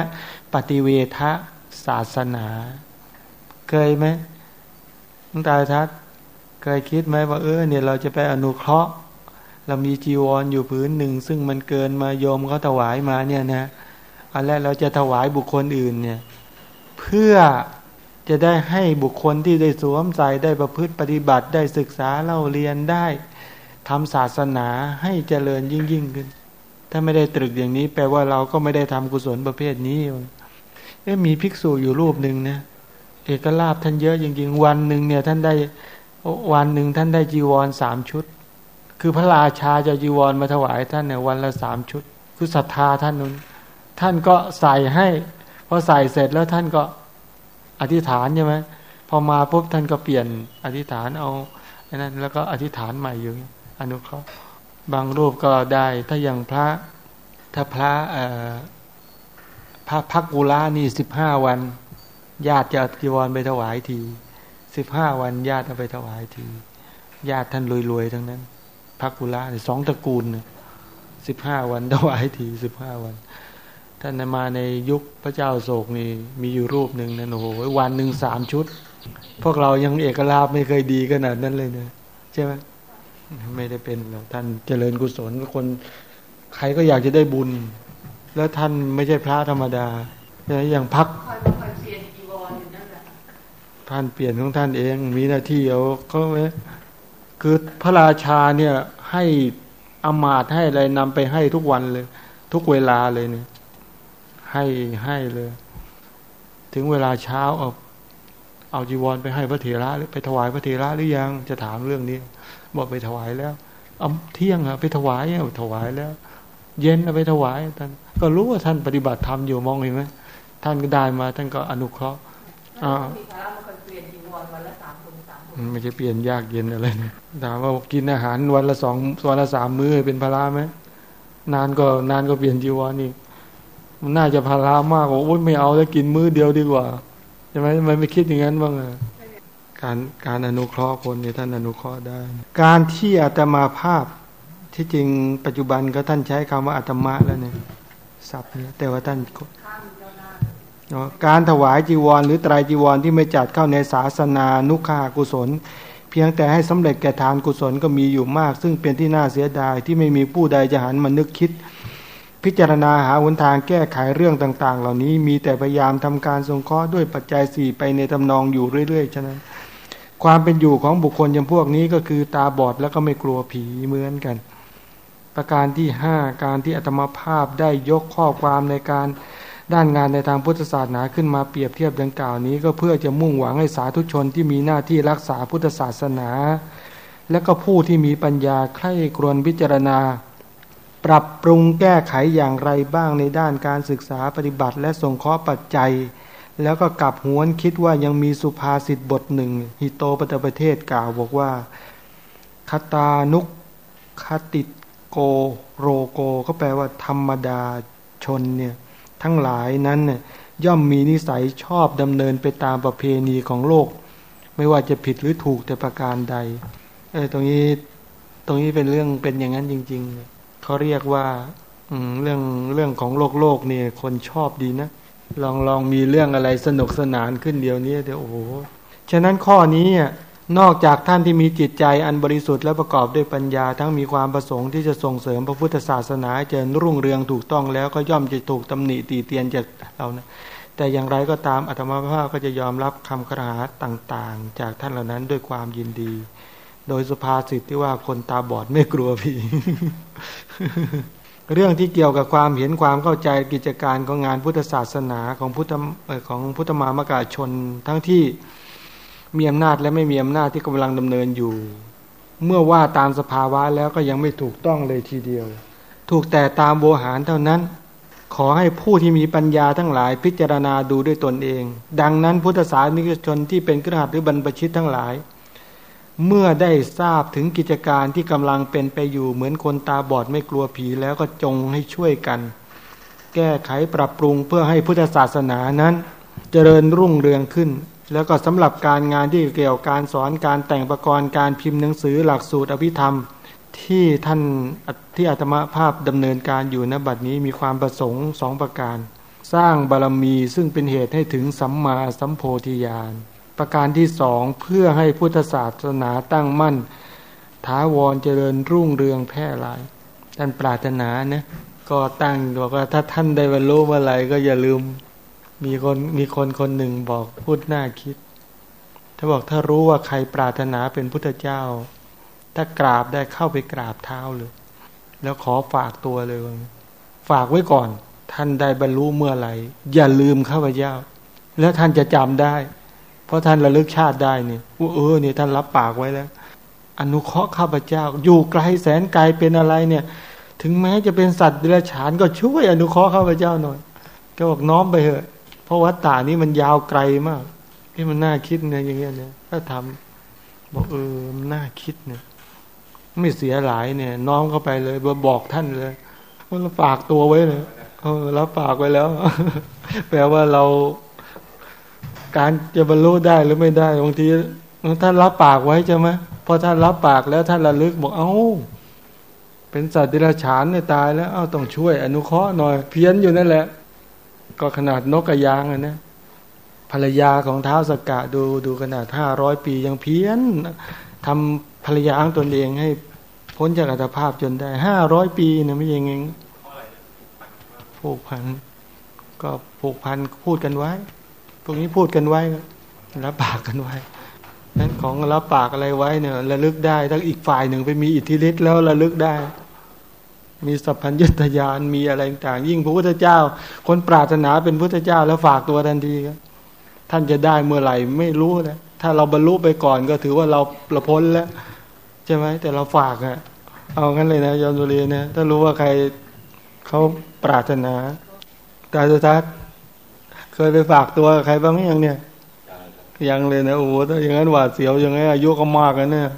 ปฏิเวทศาสนา เคยไหมตั้งต่ทัศเคยคิดไหมว่าเออเนี่ยเราจะไปอนุเคราะห์เรามีจีวรออยู่พื้นหนึ่ง ซึ่งมันเกินมาโยมเขาถวายมาเนี่ยนะอันแรกเราจะถวายบุคคลอื่นเนี่ย เพื่อจะได้ให้บุคคลที่ได้สวมใส่ได้ประพฤติปฏิบัติได้ศึกษาเล่าเรียนได้ ทำศาสนาให้เจริญยิ่งยิ่งขึ้น ถ้าไม่ได้ตรึกอย่างนี้ แปลว่าเราก็ไม่ได้ทำกุศลประเภทนี้เอ๊มีภิกษุอยู่รูปหนึ่งนะเอกลาบท่านเยอะจริงๆ วันหนึ่งเนี่ยท่านได้วันหนึ่งท่านได้จีวรสามชุด คือพระราชาจะจีวรมาถวายท่านเนี่ยวันละสามชุด คือศรัทธาท่านนู้นท่านก็ใส่ให้พอใส่เสร็จแล้วท่านก็อธิษฐานใช่ไหมพอมาปุ๊บท่านก็เปลี่ยนอธิษฐานเอาอันนั้นแล้วก็อธิษฐานใหม่อยู่ อนุเคราะห์ บางรูปก็ได้ ถ้าอย่างพระ ถ้าพระพระพักกุลานี่สิบห้าวัน ญาติจะจีวรไปถวายทีสิบห้าวันญาติเอาไปถวายทีญาติท่านรวยๆทั้งนั้นพักกุลาสองตระกูลสิบห้าวันถวายทีสิบห้าวันท่านมาในยุคพระเจ้าโศกนี่มีอยู่รูปหนึ่งนะโอ้โหวันหนึ่งสามชุด พวกเรายังเอกลาภไม่เคยดีขนาดนั้นเลยเนะใช่ไหม ไม่ได้เป็นหรอกท่านเจริญกุศลคนใครก็อยากจะได้บุญ แล้วท่านไม่ใช่พระธรรมดาอย่างพักท่านเปลี่ยนของท่านเอง มีหน้าที่เอาเขาไคือพระราชาเนี่ยให้อมาตให้อะไรนำไปให้ทุกวันเลย ทุกเวลาเลยเนี่ย ให้ให้เลย ถึงเวลาเช้าเอาเอาจีวรไปให้พระเถระหรือไปถวายพระเถระหรือยังจะถามเรื่องนี้ บอกไปถวายแล้วเอาเที่ยงอะไปถวายเอาถวายแล้ว เย็นเอาไปถวายท่านก็รู้ว่าท่านปฏิบัติธรรมอยู่มองเห็นไหมท่านก็ได้มา ท่านก็อนุเคราะห์อ่าไม่ใช่เปลี่ยนยากเย็นอะไรนะถามว่ากินอาหารวันละสองวันละสามมื้อเป็นภาระไหมนานก็นานก็เปลี่ยนจีวรนี่มันน่าจะภาระมากกว่าโอ้ยไม่เอาแล้วกินมื้อเดียวดีกว่าใช่ไหมทำไมไม่คิดอย่างนั้นบ้างอะ การการอนุเคราะห์คนเนี่ยท่านอนุเคราะห์ได้ การที่อาตมาภาพที่จริงปัจจุบันก็ท่านใช้คำว่าอาตมะแล้วเนี่ยศัพท์เนี่ยแต่ว่าท่านการถวายจีวร หรือไตรจีวรที่ไม่จัดเข้าในศาสนานุขากุศล เพียงแต่ให้สำเร็จแก่ทานกุศลก็มีอยู่มาก ซึ่งเป็นที่น่าเสียดายที่ไม่มีผู้ใดจะหันมานึกคิด พิจารณาหาหนทางแก้ไขเรื่องต่าง ๆ เหล่านี้มีแต่พยายามทำการสงเคราะห์ด้วยปัจจัยสี่ไปในตำนองอยู่เรื่อยๆฉะนั้น ความเป็นอยู่ของบุคคลจำพวกนี้ก็คือตาบอดแล้วก็ไม่กลัวผีเหมือนกัน ประการที่ห้าการที่อัตมภาพได้ยกข้อความในการด้านงานในทางพุทธศาสนาขึ้นมาเปรียบเทียบดังกล่าวนี้ ก็เพื่อจะมุ่งหวังให้สาธุชนที่มีหน้าที่รักษาพุทธศาสนา และก็ผู้ที่มีปัญญาใคร่ครวญพิจารณา ปรับปรุงแก้ไขอย่างไรบ้างในด้านการศึกษาปฏิบัติ และส่งข้อปัจจัย แล้วก็กลับหวนคิดว่ายังมีสุภาษิตบทหนึ่ง ฮิโตปตประเทศกล่าวบอกว่าคตานุกคติโกโรโก ก็แปลว่าธรรมดาชนเนี่ยทั้งหลายนั้นย่อมมีนิสัยชอบดำเนินไปตามประเพณีของโลก ไม่ว่าจะผิดหรือถูกแต่ประการใดเออตรงนี้ตรงนี้เป็นเรื่องเป็นอย่างนั้นจริง ๆเขาเรียกว่า อืเรื่องเรื่องของโลกโลกเนี่ยคนชอบดีนะ ลองลองมีเรื่องอะไรสนุกสนานขึ้นเดียวนี้เดี๋ยวโอ้โหฉะนั้นข้อนี้นอกจากท่านที่มีจิตใจอันบริสุทธิ์และประกอบด้วยปัญญา ทั้งมีความประสงค์ที่จะส่งเสริมพระพุทธศาสนาเจริญรุ่งเรืองถูกต้องแล้วก็ย่อมจะถูกตำหนิตีเตียนจากเรานะแต่อย่างไรก็ตามอัตมาภาพก็จะยอมรับคำครหาต่างๆ จากท่านเหล่านั้นด้วยความยินดี โดยสุภาษิตที่ว่าคนตาบอดไม่กลัวผี เรื่องที่เกี่ยวกับความเห็นความเข้าใจกิจการของงานพุทธศาสนาของพุทธของพุทธมามกาชน ทั้งที่มีอำนาจและไม่มีอำนาจที่กำลังดำเนินอยู่ เมื่อว่าตามสภาวะแล้วก็ยังไม่ถูกต้องเลยทีเดียว ถูกแต่ตามโวหารเท่านั้น ขอให้ผู้ที่มีปัญญาทั้งหลายพิจารณาดูด้วยตนเอง ดังนั้นพุทธศาสนิกชนที่เป็นกระหัตหรือบรรพชิตทั้งหลาย เมื่อได้ทราบถึงกิจการที่กำลังเป็นไปอยู่เหมือนคนตาบอดไม่กลัวผีแล้วก็จงให้ช่วยกัน แก้ไขปรับปรุงเพื่อให้พุทธศาสนานั้น เจริญรุ่งเรืองขึ้น แล้วก็สำหรับการงานที่เกี่ยวกับการสอนการแต่งประกรณ์การพิมพ์หนังสือหลักสูตรอภิธรรม ที่ท่านที่อาตมาภาพดำเนินการอยู่ณบัดนี้มีความประสงค์สองประการ สร้างบารรมีซึ่งเป็นเหตุให้ถึงสัมมาสัมโพธิญาณ ประการที่สองเพื่อให้พุทธศาสนาตั้งมั่นท้าวรเจริญรุ่งเรืองแพร่หลายท่านปรารถนานะก็ตั้งบอกว่าถ้าท่านได้บรรลุเมื่อไหร่ก็อย่าลืม มีคนมีคนคนหนึ่งบอกพูดน้าคิด ถ้าบอกถ้ารู้ว่าใครปรารถนาเป็นพุทธเจ้า ถ้ากราบได้เข้าไปกราบเท้าเลย แล้วขอฝากตัวเลย ฝากไว้ก่อน ท่านได้บรรลุเมื่อไหร่อย่าลืมข้าพเจ้า แล้วท่านจะจำได้ เพราะท่านระลึกชาติได้เนี่ยว่าเออเนี่ยท่านรับปากไว้แล้ว อนุเคราะห์ข้าพเจ้า อยู่ไกลแสนไกลเป็นอะไรเนี่ย ถึงแม้จะเป็นสัตว์เดรัจฉานก็ช่วยอนุเคราะห์ข้าพเจ้าหน่อยก็บอกน้อมไปเถอะ เพราะวัดตานี้มันยาวไกลมากที่มันน่าคิดเนี่ยอย่างเงี้ยเนี่ยถ้าทำบอกเออมันน่าคิดเนี่ยไม่เสียหลายเนี่ย น้อมเข้าไปเลยบอกท่านเลยว่าเราฝากตัวไว้เลยเออรับฝากไว้แล้ว แปลว่าเรา การจะบรรลุได้หรือไม่ได้บางทีท่านรับปากไว้ใช่ไหมพอท่านรับปากแล้วท่านระลึกบอกเอา้า เป็นสัตว์ดิรัจฉานเนี่ยตายแล้วเอ้าต้องช่วย อนุเคราะห์หน่อย เพี้ยนอยู่นั่นแหละ ก็ขนาดนกกระยางอะนะภรรยาของเท้าสกกะดูดูขนาดห้าร้อยปียังเพี้ยนทำภรรยาของตนเองให้พ้นจากอัตภาพจนได้ห้าร้อยปีนะไม่ยังไงผูกพัน ก็ผูกพันพูดกันไว้ พวกนี้พูดกันไว้รับปากกันไว้นั้นของรับปากอะไรไว้เนี่ยระลึกได้ถ้าอีกฝ่ายหนึ่งไปมีอิทธิฤทธิ์แล้วระลึกได้ มีสัพพัญญตยานมีอะไรต่างยิ่งพระพุทธเจ้า คนปรารถนาเป็นพุทธเจ้าแล้วฝากตัวทันทีครับท่านจะได้เมื่อไหร่ไม่รู้นะถ้าเราบรรลุไปก่อนก็ถือว่าเราประพ้นแล้วใช่ไหมแต่เราฝากอะเอางั้นเลยนะยอมสุรีนะถ้ารู้ว่าใครเขาปรารถนาตาสุทัศเค ยไปฝากตัวใครบ้างยังเนี่ย ยังเลยนะโอ้โหถ้าอย่างนั้นหวาดเสียวอย่างนี้อายุก็มากแล้วเนี่ย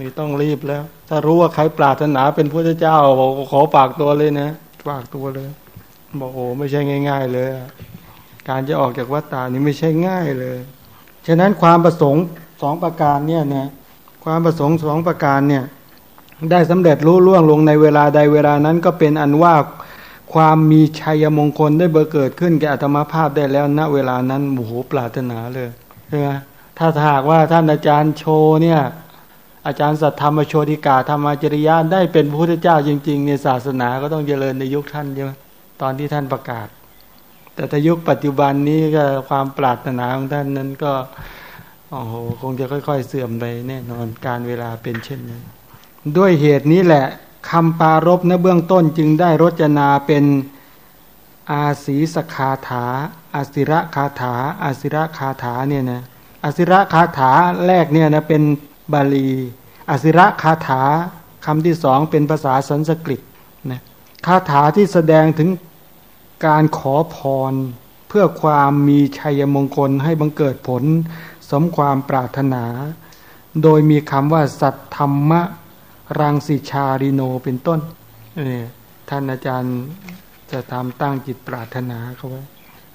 นี่ต้องรีบแล้ว ถ้ารู้ว่าใครปรารถนาเป็นพระเจ้าบอกขอฝากตัวเลยนะฝากตัวเลย บอกโอ้ไม่ใช่ง่าย ๆ เลย การจะออกจากวัฏฏานี้ไม่ใช่ง่ายเลย ฉะนั้นความประสงค์สองประการเนี่ยนะความประสงค์สองประการเนี่ยได้สำเร็จรู้ล่วงลงในเวลาใดเวลานั้นก็เป็นอันว่า ความมีชัยมงคลได้เบอเกิดขึ้นแก่อัตมาภาพได้แล้วณเวลานั้นโอ้โหปรารถนาเลยใช่ไหมถ้าหากว่าท่านอาจารย์โชเนี่ยอาจารย์สัทธรรมโชติกาธรรมจริยาได้เป็นพระพุทธเจ้าจริงๆในศาสนาก็ต้องเจริญในยุคท่านใช่ไหมตอนที่ท่านประกาศ แต่ถ้ายุคปัจจุบันนี้ก็ความปรารถนาของท่านนั้นก็โอ้โหคงจะค่อย ๆ เสื่อมไปแน่นอนการเวลาเป็นเช่นนั้น ด้วยเหตุนี้แหละ คำปารบในเบื้องต้นจึงได้รจนาเป็นอาศีสคาถาอาศิระคาถาอาศิระคาถาเนี่ยนะอาศิระคาถาแรกเนี่ยนะเป็นบาลีอาศิระคาถาคำที่สองเป็นภาษาสันสกฤตนะคาถาที่แสดงถึงการขอพร เพื่อความมีชัยมงคลให้บังเกิดผล สมความปรารถนา โดยมีคำว่าสัตธรรมะ รังสิชาริโนเป็นต้นนี่ท่านอาจารย์จะทำตั้งจิตปรารถนาเขาไว้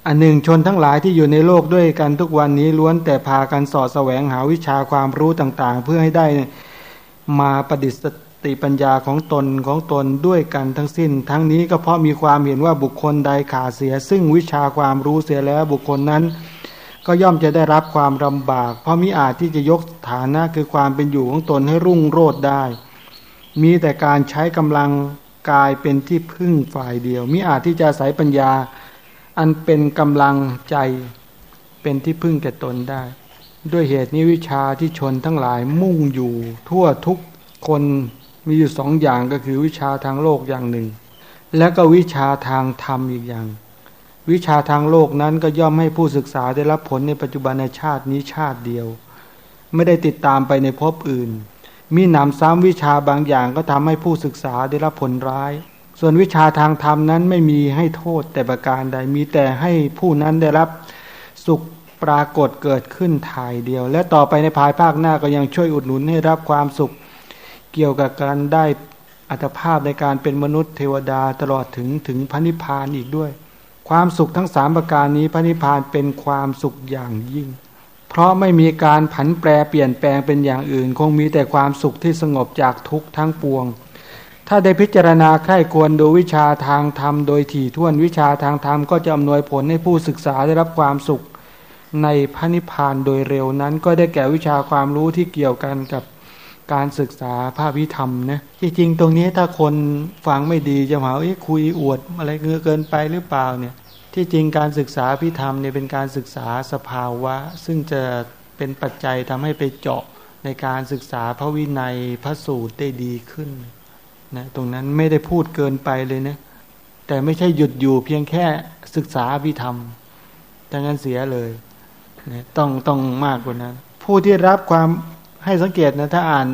อันหนึ่งชนทั้งหลายที่อยู่ในโลกด้วยกันทุกวันนี้ล้วนแต่พากันสอดแสวงหาวิชาความรู้ต่าง ๆ เพื่อให้ได้มาประดิษฐิปัญญาของตนของตนด้วยกันทั้งสิ้น ทั้งนี้ก็เพราะมีความเห็นว่าบุคคลใดขาดเสีย ซึ่งวิชาความรู้เสียแล้วบุคคลนั้น ก็ย่อมจะได้รับความลำบาก เพราะมิอาจที่จะยกฐานะคือความเป็นอยู่ของตนให้รุ่งโรจน์ได้ มีแต่การใช้กำลังกายเป็นที่พึ่งฝ่ายเดียวมิอาจที่จะใส่ปัญญา อันเป็นกำลังใจเป็นที่พึ่งแก่ตนได้ ด้วยเหตุนี้วิชาที่ชนทั้งหลายมุ่งอยู่ทั่วทุกคนมีอยู่สองอย่างก็คือวิชาทางโลกอย่างหนึ่ง และก็วิชาทางธรรมอีกอย่าง วิชาทางโลกนั้นก็ย่อมให้ผู้ศึกษาได้รับผลในปัจจุบันในชาตินี้ชาติเดียว ไม่ได้ติดตามไปในภพอื่น มีหนำซ้ำวิชาบางอย่างก็ทำให้ผู้ศึกษาได้รับผลร้าย ส่วนวิชาทางธรรมนั้นไม่มีให้โทษแต่ประการใดมีแต่ให้ผู้นั้นได้รับสุขปรากฏเกิดขึ้นถ่ายเดียว และต่อไปในภายภาคหน้าก็ยังช่วยอุดหนุนให้รับความสุข เกี่ยวกับการได้อัตภาพในการเป็นมนุษย์เทวดาตลอดถึงถึงพระนิพพานอีกด้วย ความสุขทั้งสามประการนี้พระนิพพานเป็นความสุขอย่างยิ่ง เพราะไม่มีการผันแปรเปลี่ยนแปลงเป็นอย่างอื่น คงมีแต่ความสุขที่สงบจากทุกทั้งปวง ถ้าได้พิจารณาใคร่ควรดูวิชาทางธรรม โดยถี่ถ้วนวิชาทางธรรมก็จะอำนวยผลให้ผู้ศึกษาได้รับความสุขในพระนิพพานโดยเร็วนั้น ก็ได้แก่วิชาความรู้ที่เกี่ยวกันกับการศึกษาภาพวิธรรมนะที่จริงๆตรงนี้ถ้าคนฟังไม่ดีจะหาเอ้คุยอวดอะไรเงยเกินไปหรือเปล่าเนี่ย ที่จริงการศึกษาพิธรรมเนี่ยเป็นการศึกษาสภาวะ ซึ่งจะเป็นปัจจัยทำให้ไปเจาะในการศึกษาพระวินัยพระสูตรได้ดีขึ้นนะตรงนั้นไม่ได้พูดเกินไปเลยนะแต่ไม่ใช่หยุดอยู่เพียงแค่ศึกษาพิธรรมดังนั้นเสียเลยนะต้องต้องมากกว่านั้น ผู้ที่รับความให้สังเกตนะถ้าอ่าน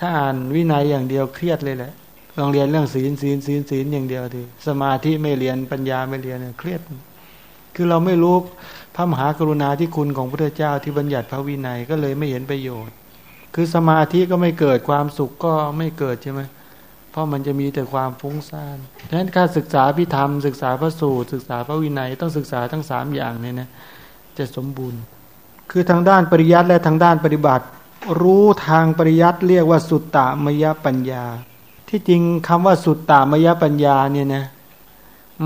ถ้าอ่านวินัยอย่างเดียวเครียดเลยแหละ ลองเรียนเรื่องศีลศีลศีลศีลอย่างเดียวทีสมาธิไม่เรียนปัญญาไม่เรียนเครียด คือเราไม่รู้พระมหากรุณาที่คุณของพระเจ้าที่บัญญัติพระวินัยก็เลยไม่เห็นประโยชน์ คือสมาธิก็ไม่เกิดความสุขก็ไม่เกิดใช่ไหมเพราะมันจะมีแต่ความฟุ้งซ่านดังนั้นการศึกษาพิธรรม ศึกษาพระสูตร ศึกษาพระวินัยต้องศึกษาทั้งสามอย่างเนี่ยนะจะสมบูรณ์ คือทางด้านปริยัติและทางด้านปฏิบัติ รู้ทางปริยัติเรียกว่าสุตตามยปัญญา ที่จริงคำว่าสุตตามยปัญญาเนี่ยนะ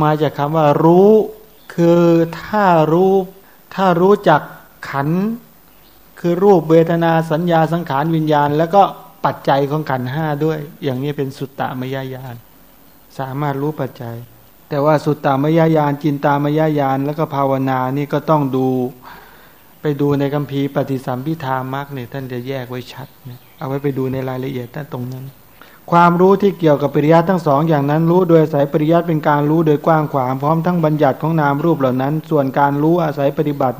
มาจากคำว่ารู้คือถ้ารู้ถ้ารู้จักขัน คือรูปเวทนาสัญญาสังขารวิญญาณ แล้วก็ปัจจัยของขันห้าด้วย อย่างนี้เป็นสุตตามยญาณสามารถรู้ปัจจัย แต่ว่าสุตตามยญาณจินตามยญาณแล้วก็ภาวนานี่ก็ต้องดูไปดูในคัมภีร์ปฏิสัมพิธามักเนี่ยท่านจะแยกไว้ชัดเนี่ยเอาไว้ไปดูในรายละเอียดท่านตรงนั้น ความรู้ที่เกี่ยวกับปริยัติทั้งสองอย่างนั้นรู้โดยอาศัยปริยัติเป็นการรู้โดยกว้างขวางพร้อมทั้งบัญญัติของนามรูปเหล่านั้น ส่วนการรู้อาศัยปฏิบัติ